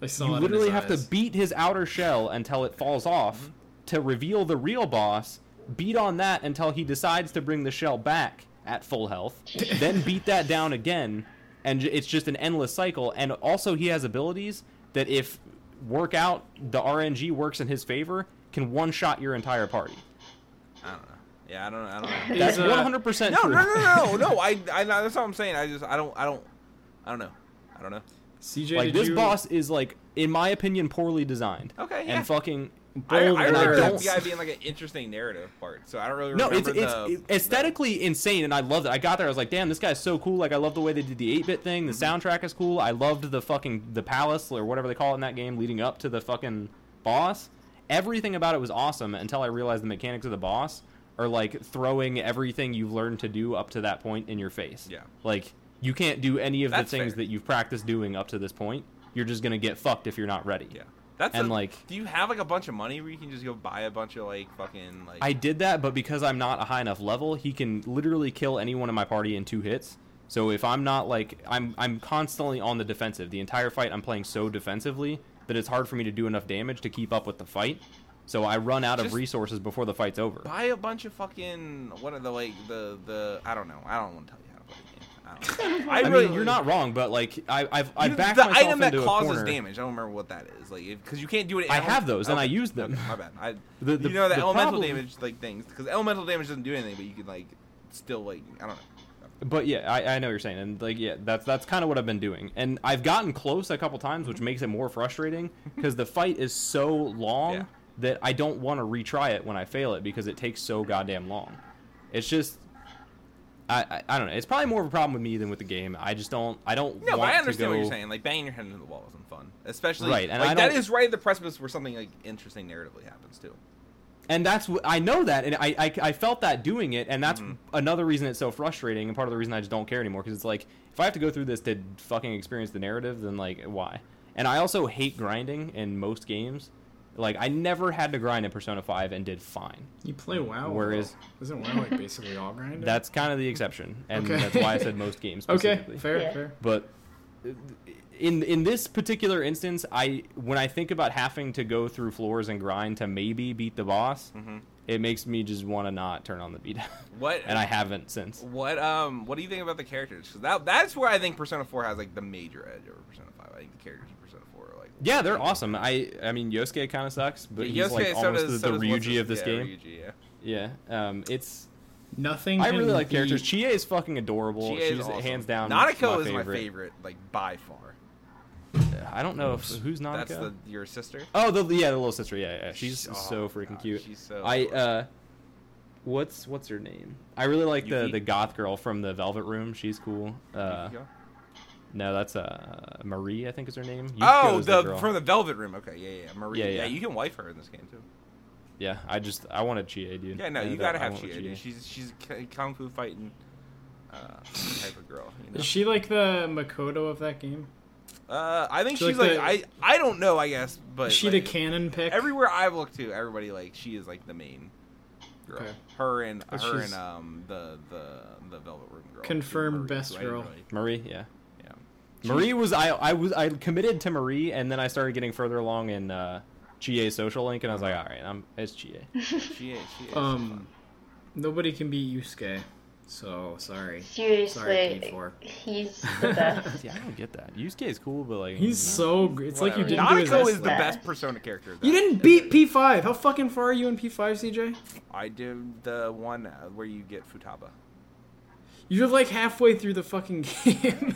I saw you it in literally his have eyes. to beat his outer shell until it falls off Mm-hmm. to reveal the real boss beat on that until he decides to bring the shell back at full health, then beat that down again, and j- it's just an endless cycle. And also, he has abilities that if work out, the RNG works in his favor, can one shot your entire party. I don't know. Yeah, I don't. I don't know. That's uh, one hundred percent No, no, no, no, no. I, I, that's what I'm saying. I just, I don't, I don't, I don't know. I don't know. CJ, Like did this you, boss is like, in my opinion, poorly designed. Okay, yeah. And fucking I, Bold I and I remember don't- that guy being like an interesting narrative part, so I don't really No, remember it's it's the, it's aesthetically insane, and I loved it. I got there, I was like, "Damn, this guy's so cool!" Like, I love the way they did the eight bit thing. The Mm-hmm. soundtrack is cool. I loved the fucking the palace or whatever they call it in that game, leading up to the fucking boss. Everything about it was awesome until I realized the mechanics of the boss are like throwing everything you've learned to do up to that point in your face. Yeah. like you can't do any of That's the things fair. that you've practiced doing up to this point. You're just gonna get fucked if you're not ready. Yeah, that's And, a- like- do you have like a bunch of money where you can just go buy a bunch of like fucking like? I did that, but because I'm not a high enough level, he can literally kill anyone in my party in two hits. So if I'm not like I'm I'm constantly on the defensive. The entire fight I'm playing so defensively that it's hard for me to do enough damage to keep up with the fight. So I run out of resources before the fight's over. buy a bunch of fucking what are the like the the I don't know. I don't want to tell you how to play the game. I. I, I really, mean, you're not wrong, but like I, I've I You- backed the myself item that into a causes corner. damage. I don't remember what that is. Like, because you can't do it. I have those, and I use them. Okay, my bad. I, The- the- you know the, the elemental problem- damage like things because elemental damage doesn't do anything, but you can like still like I don't know. But yeah, I, I know what you're saying, and like yeah, that's that's kind of what I've been doing, and I've gotten close a couple times, which makes it more frustrating because the fight is so long Yeah. that I don't want to retry it when I fail it because it takes so goddamn long. It's just, I, I I don't know. It's probably more of a problem with me than with the game. I just don't I don't No, but I understand go, what you're saying. Like banging your head into the wall isn't fun, especially Right, and like that is right at the precipice where something like interesting narratively happens too. and that's what I know that, and I, I I felt that doing it, and that's Mm-hmm. another reason it's so frustrating, and part of the reason I just don't care anymore because it's like if I have to go through this to fucking experience the narrative, then like why? And I also hate grinding in most games. Like I never had to grind in Persona Five and did fine. You play WoW. Whereas- isn't WoW like basically all grinding? That's kind of the exception, and Okay. that's why I said most games okay. Fair, Yeah. fair. But in in this particular instance, I when I think about having to go through floors and grind to maybe beat the boss, Mhm. it makes me just want to not turn on the beat. What and I haven't since. What um what do you think about the characters? Because that that's where I think Persona 4 has like the major edge over Persona 5. I think the characters in Persona 4 are like Yeah, they're awesome. I I mean Yosuke kind of sucks, but Yeah, he's like so almost does- the, so the Ryuji his- of this yeah, game. Ryuji, yeah. Yeah, um, it's Nothing. I really like beat- characters. Chie is fucking adorable. Chie is She's awesome. hands down. Nanako my is favorite. my favorite, like by far. I don't know if, who's Nanako. That's the your sister. Oh, the yeah, the little sister. Yeah, yeah. She's Oh, so freaking God, cute. she's so I uh, what's what's her name? I really like the Yuki? the goth girl from the Velvet Room. She's cool. Uh, Yukiko? No, that's uh Marie. I think is her name. oh, Yukiko's the, girl. from the Velvet Room. Okay, yeah, yeah, Marie. Yeah, Yeah, yeah. you can wife her in this game too. Yeah, I just I wanted Chie, dude. Yeah, no, you gotta up- have went Chie. Dude. She's she's k- kung fu fighting uh, type of girl. You know? Is she like the Makoto of that game? Uh, I think She's she's like like, I I don't know. I guess, but Is she like, the canon pick? everywhere I've looked to, everybody like she is like the main girl. Okay. Her and But her and um the the the Velvet Room girl. Confirmed Marie, best who I didn't girl. really- Marie. Yeah. Yeah. Marie was I I was I committed to Marie and then I started getting further along in uh Chie's social link and I was like, all right, I'm it's Chie. She is. She is. Um, nobody can beat Yusuke. So sorry. Sorry, Seriously, P4. he's the best. Yeah, I don't get that. Yusuke is cool, but like He's no. so. gr- It's like you didn't do his Nanako S is the though. best Persona character. Though. You didn't beat P5. How fucking far are you in P5, CJ? I did the one uh, where you get Futaba. You're like halfway through the fucking game.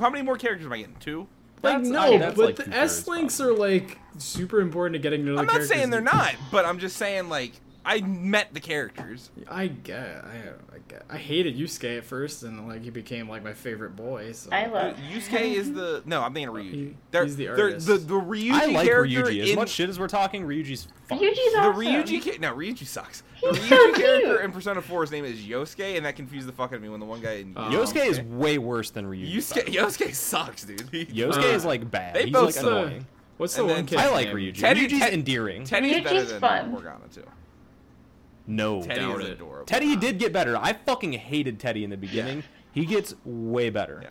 How many more characters am I getting? Two. like That's- no, I mean, that's but like the S links are like super important to getting to know the I'm not characters. saying they're not, but I'm just saying like I met the characters. I get, I, I get. I hated Yusuke at first, and like he became like my favorite boy. So. I Uh, love. Yusuke is the no. I'm thinking of Ryuji. He- They're- he's the they're- artist. The the Ryuji I like character Ryuji. As in much shit as we're talking, Ryuji's fun. Ryuji's the awesome. Ryuji ca- no Ryuji sucks. The He's Ryuji so character cute. in Persona 4's name is Yosuke, and that confused the fuck out of me when the one guy in Oh. Yosuke is way worse than Ryuji. Yosuke Yosuke sucks, dude. He- Yosuke Uh, is like bad. they He's both like suck. annoying. What's the And one kid? I like Ryuji. Teddy- Ryuji's Ted- endearing. Teddy's better Ryuji's than fun. Morgana too. No Teddy doubt is it. adorable. Teddy did get better. I fucking hated Teddy in the beginning. He gets way better. Yeah.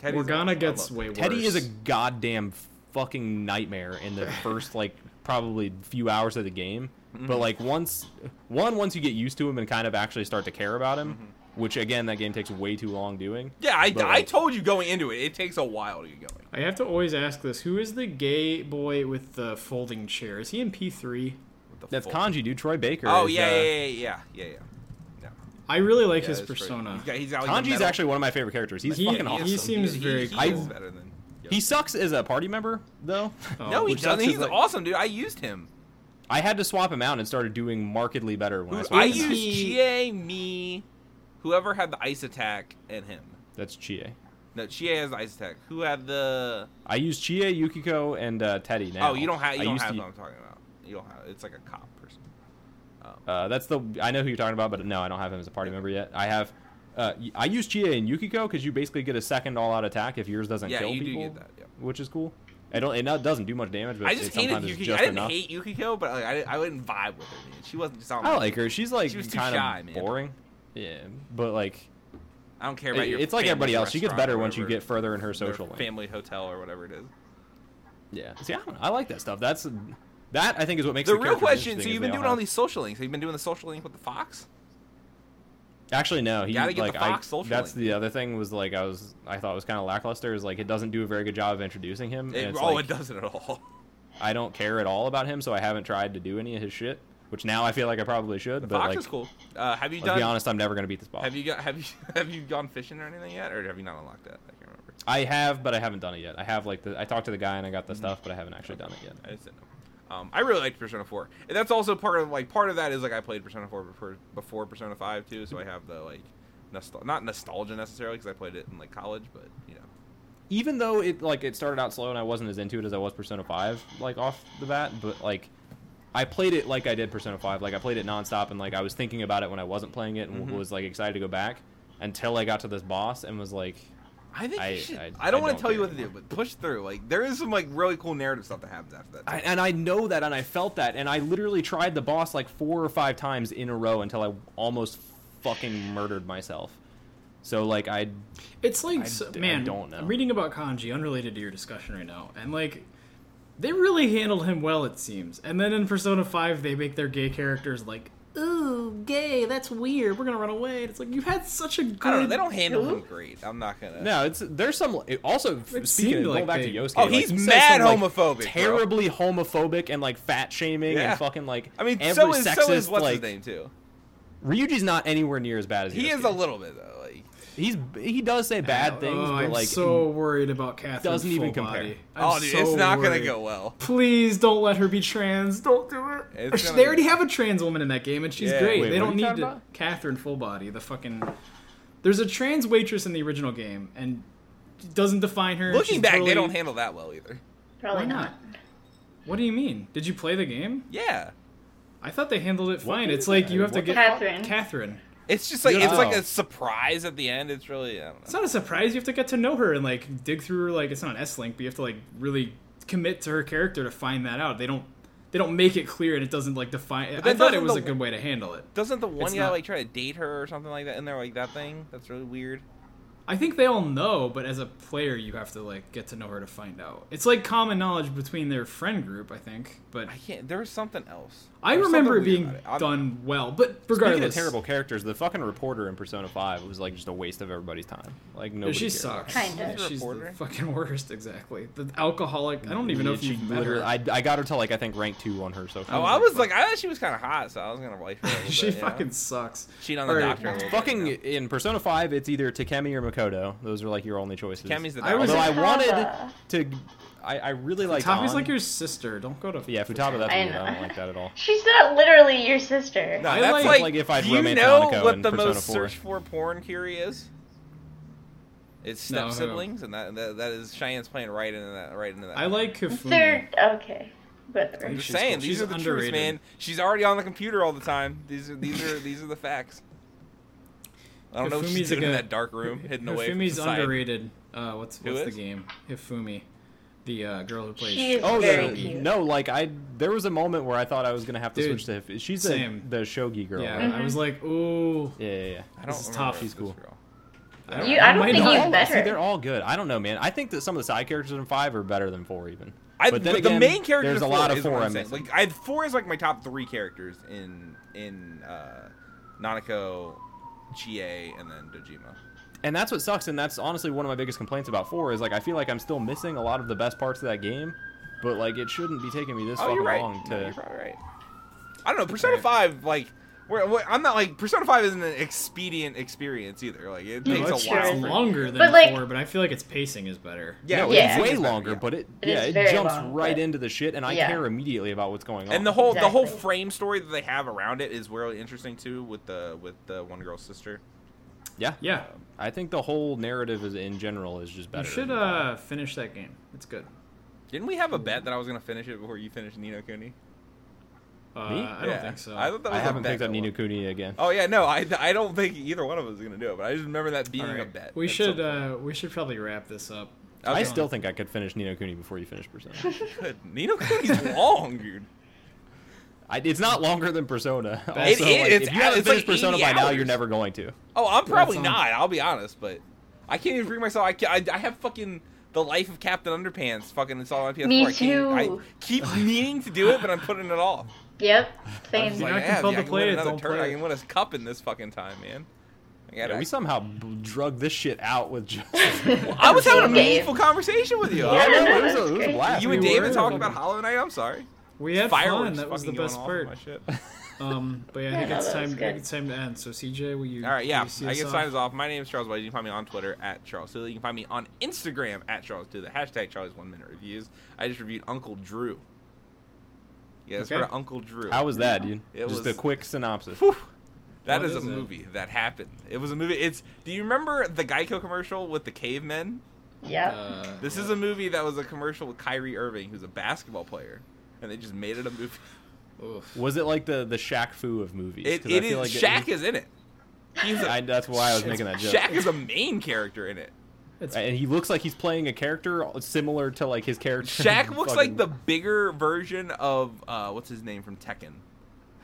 Teddy's Morgana awesome. I gets love way worse. Teddy is a goddamn fucking nightmare in the first like probably few hours of the game. Mm-hmm. But like once one once you get used to him and kind of actually start to care about him, mm-hmm. which again that game takes way too long doing. Yeah, I, But, I like- told you going into it, it takes a while to get going. I have to always ask this: Who is the gay boy with the folding chair? Is he in P three? What the That's fuck? Kanji, dude. Troy Baker. Oh is, yeah, uh, yeah, yeah, yeah, yeah, yeah. yeah. I really like Yeah, his persona. He's got, he's got, like, Kanji's actually one of my favorite characters. He's He- fucking he awesome. is- seems he, very he, cool. He better than. yeah. He sucks as a party member though. Oh. no, he doesn't. He's like- awesome, dude. I used him. I had to swap him out and started doing markedly better when I I swapped him used he- Chie, me, whoever had the ice attack, and him. That's Chie. No, Chie has the ice attack. Who had the? I use Chie, Yukiko, and uh, Teddy now. Oh, you don't have. You I don't have to- what I'm talking about. You don't have. It's like a cop person. Uh, that's the I know who you're talking about, but no, I don't have him as a party member yet. I have. Uh, I use Chie and Yukiko because you basically get a second all-out attack if yours doesn't Yeah, kill you do people, get that, yeah. which is cool. It don't. It doesn't do much damage, but I just it hated Yukiko. just I didn't enough. hate Yukiko, but like, I, I wouldn't vibe with her. Man. She wasn't just on. I like her. She's like She was kind shy, of man. boring. Yeah, but like I don't care about it- your. it's like everybody else. She gets better once you get further in her social family hotel or whatever it is. Yeah. See, I, don't. I like that stuff. That's that I think is what makes The the, real question: So you've been doing have- all these social links. You've you been doing the social link with the Fox? Actually, no. He gotta get like the Fox I. social That's link. the other thing was like I was I thought was kind of lackluster is like it doesn't do a very good job of introducing him. It, it's oh, like, it doesn't at all. I don't care at all about him, so I haven't tried to do any of his shit. Which now I feel like I probably should. The but Fox like, is cool. Uh, have you let's done? be honest, I'm never gonna beat this boss. Have you got? Have you have you gone fishing or anything yet, or have you not unlocked that? I can't remember. I have, but I haven't done it yet. I have like the I talked to the guy and I got Mm-hmm. the stuff, but I haven't actually done it yet. I just didn't know. Um, I really liked Persona 4, and that's also part of like part of that is like I played Persona 4 before before Persona 5 too, so I have the like nostal- not nostalgia necessarily because I played it in like college, but you know. Even though it like it started out slow and I wasn't as into it as I was Persona 5 like off the bat, but like I played it like I did Persona 5. Like I played it nonstop and like I was thinking about it when I wasn't playing it and Mhm. was like excited to go back until I got to this boss and was like I think I- you should, I- I, don't want don't to tell you what to do, but push through. Like there is some like really cool narrative stuff that happens after that. I, and I know that, and I felt that, and I literally tried the boss like four or five times in a row until I almost fucking murdered myself. So like I, It's like, I so- d- I man, don't know. I'm reading about Kanji, unrelated to your discussion right now, and like, they really handled him well, it seems. And then in Persona 5, they make their gay characters like, ooh, gay, that's weird, we're gonna run away. And it's like, you had such a good. I don't know. They don't handle him great. I'm not gonna. no, it's there's some it also It speaking seemed of, going back they- to Yosuke. Oh, like, he's he says mad some, like, homophobic, bro. terribly homophobic and like fat shaming Yeah. and fucking like I mean, every so is sexist so is what's like his name too. Ryuji's not anywhere near as bad as He Yosuke. is a little bit though. Like He's he does say bad Oh, things, but I'm like so worried about Catherine. doesn't even full compare. body. I'm oh, dude, so it's not gonna go well. Please don't let her be trans. Don't do it. It's gonna they already have a trans woman in that game, and she's Yeah. great. Wait, they don't need to. about? Catherine Full Body, the fucking. There's a trans waitress in the original game, and doesn't define her. Looking back, totally- they don't handle that well either. Probably Why not. not? What do you mean? Did you play the game? Yeah, I thought they handled it fine. game It's like that? you have to get Catherine. Catherine. It's just like it's like a surprise at the end. It's really I don't know. It's not a surprise. You have to get to know her and like dig through her. Like it's not an S link, but you have to like really commit to her character to find that out. They don't. They don't make it clear, and it doesn't like define. I thought it was the- a good way to handle it. Doesn't the one It's guy not- like try to date her or something like that in there, like that thing? That's really weird. I think they all know, but as a player, you have to like get to know her to find out. It's like common knowledge between their friend group, I think. But I can't. There was something else. I There remember it being it. Done well. But Speaking regardless, of terrible characters, the fucking reporter in Persona 5 was like just a waste of everybody's time. Like Yeah, nobody she cared. sucks. Kinda. She's She's the reporter? fucking worst. Exactly. The alcoholic. I don't even know if she you've met literally. her. I, I got her to like I think rank two on her social. Oh, I was fuck. like, I thought she was kind of hot, so I was gonna like her. A little she bit, you know? fucking sucks. cheat on the Alright. doctor. A little Fucking Bit, you know? in Persona 5, it's either Takemi or Makoto. Those are like your only choices. Kami's the I was- doctor. Although I wanted to, I, I really like. Tommy's An. like your sister. Don't go to. Yeah, Futaba. That's I weird. know. I don't like that at all. She's not literally your sister. No, I that's like- like, like if I'd do you know Hanako what the Persona most 4. searched for porn Curie is? It's step who? siblings, and that, that that is Cheyenne's playing right into that, right into that. I like Hifumi. They're okay. But I'm just She's saying, cool. these She's are the truths, underrated. man. She's already on the computer all the time. These are these are these are the facts. I don't know what Hifumi's she's a in that dark room, hidden away from Hifumi's underrated. Uh, what's Who what's the is? game? Hifumi, the uh, girl who plays. She Oh very the, cute. no! Like I, there was a moment where I thought I was gonna have to Dude, switch to. She's the, same. the shogi girl. Yeah, right? I was like, ooh. Yeah, yeah, yeah. I don't This is remember tough. She's cool. girl. I don't, You- I don't think not- you They're all- better. See, they're all good. I don't know, man. I think that some of the side characters in five are better than four, even. I, But then the again, main character there's a lot of four I'm I'm saying. Like I four is like my top three characters in in uh, Nanako, Chie, and then Dojima. And that's what sucks and that's honestly one of my biggest complaints about four is like i feel like i'm still missing a lot of the best parts of that game but like it shouldn't be taking me this Oh, fucking right. long No, to you're probably right. I don't know. Persona Right. Five, like, we're, we're- I'm not like Persona Five isn't an expedient experience either. Like, it No, takes it's a while. It's longer than But, like- four, but I feel like its pacing is better. Yeah, no, Yeah. it's way longer, yeah. but it, It yeah, it jumps long, right but- into the shit, and I Yeah. care immediately about what's going on. And the whole the whole frame story that they have around it is really interesting too, with the with the one girl's sister. yeah, Yeah, um, I think the whole narrative is in general is just better. you better. should uh finish that game. It's good. Didn't we have a bet that I was gonna finish it before you finished Ni no Kuni? Uh, Me? I don't think so. I thought that was I a haven't picked up Ni no one- Kuni again. Oh yeah, no, I, I don't think either one of us is gonna do it, but I just remember that being All a bet. We should uh we should probably wrap this up. point. I still think I could finish Ni no Kuni before you finish Persona. Ni no Kuni's long, dude. I, it's not longer than Persona. Also, It is, like, it's- if you haven't it's like Persona 80 by now, you're never going to. Oh, I'm probably not. I'll be honest, but I can't even bring myself. I, I, I have fucking the life of Captain Underpants. Fucking installed on PS4. Me I, I too. keep meaning to do it, but I'm putting it off. Yep. Same. You're like, not yeah, compelled I to play it. Don't turn. play I it. can win a cup in this fucking time, man. I, gotta, Yeah, we somehow b- drug this shit out with just. I was having a meaningful conversation with you. Yeah, I know, no, it was a, it was a blast. you and We David talking about Hollow Knight. I'm sorry. We had Fireworks fun. That was the best part. off my shit. Um, but yeah, I think no, it's time. I think it's time to end. So CJ, will you? All right, yeah. see I us can off? sign us off. My name is Charles White. You can find me on Twitter at Charles Silly. You can find me on Instagram at Charles Do the hashtag Charlie's One Minute Reviews. I just reviewed Uncle Drew. Yeah, it's Okay. for Uncle Drew. How was that, dude? It just was- a quick synopsis. Whew. That What is a it? movie that happened. It was a movie. It's. Do you remember the Geico commercial with the cavemen? Yeah. Uh, This is a movie that was a commercial with Kyrie Irving, who's a basketball player, and they just made it a movie. oof. Was it like the the Shaq Fu of movies? It, 'Cause it feel is. like Shaq is in it. He's a, I, that's why I was making that joke. Shaq is a main character in it. It's, and he looks like he's playing a character similar to like his character. Shaq looks fucking- like the bigger version of uh, what's his name from Tekken.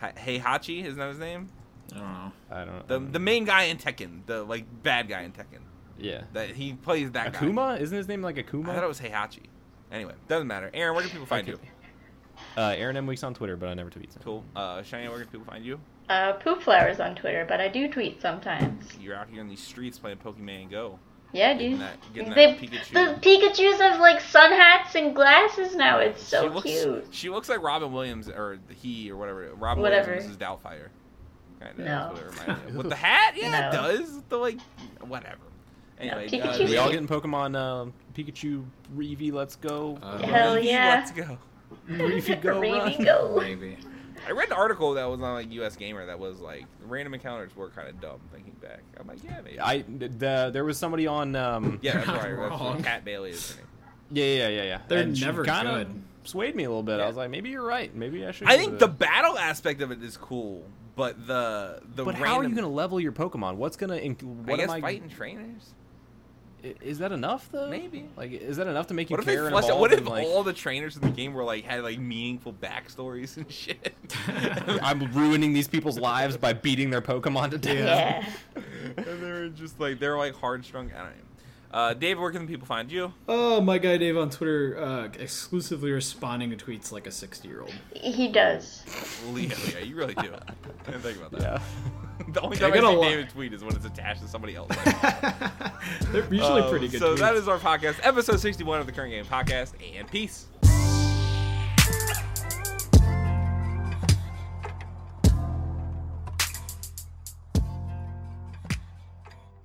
Ha- Heihachi, isn't that his name? I don't know. I don't The know. the main guy in Tekken, the like bad guy in Tekken. yeah. That he plays that guy. Akuma isn't his name like Akuma? I thought it was Heihachi. Anyway, doesn't matter. Aaron, where can people find Okay. you? Uh, Aaron M Weeks on Twitter, but I never tweet. him. Cool. Uh, Cheyenne, where can people find you? Uh, poop flowers on Twitter, but I do tweet sometimes. You're out here in these streets playing Pokemon Go. Yeah, Getting dude. that, getting They, that Pikachu. the Pikachu's have like sun hats and glasses now. It's so she looks, cute. She looks like Robin Williams or he or whatever. Robin Whatever. Williams and Mrs. Doubtfire. Kind of. No. What it reminded me of. With the hat, yeah, it No. does. The like, whatever. Anyway, Pikachu- uh, We all getting Pokemon uh, Pikachu Reeve, let's go. Uh, Hell Reeve, yeah. Let's go. Reeve, go Really go. Maybe. I read an article that was on like U.S. Gamer that was like random encounters were kind of dumb. Thinking back, I'm like, yeah, maybe. I the, there was somebody on um yeah, that's You're right. not That's what Kat Bailey is. her name. yeah yeah yeah yeah They're And never kinda swayed me a little bit Yeah. I was like maybe you're right maybe I should I think the battle aspect of it is cool, but the the but random, how are you gonna level your Pokemon what's gonna inc- I what guess am I fighting trainers. I- is that enough though Maybe. like is that enough to make you What if care and fleshed What if and, like, all the trainers in the game were like had like meaningful backstories and shit? I'm ruining these people's lives by beating their Pokemon to death Yeah. and they were just like they're like hard strung. I don't know. Uh, Dave, where can people find you? Oh, my guy Dave on Twitter, uh, exclusively responding to tweets like a 60 year old. He does. Leo, yeah, you really do. I didn't think about that. yeah The only I time I, got a see lot- David tweet is when it's attached to somebody else. They're usually Um, pretty good. So tweets. that is our podcast, episode sixty-one of the Current Game Podcast, and peace.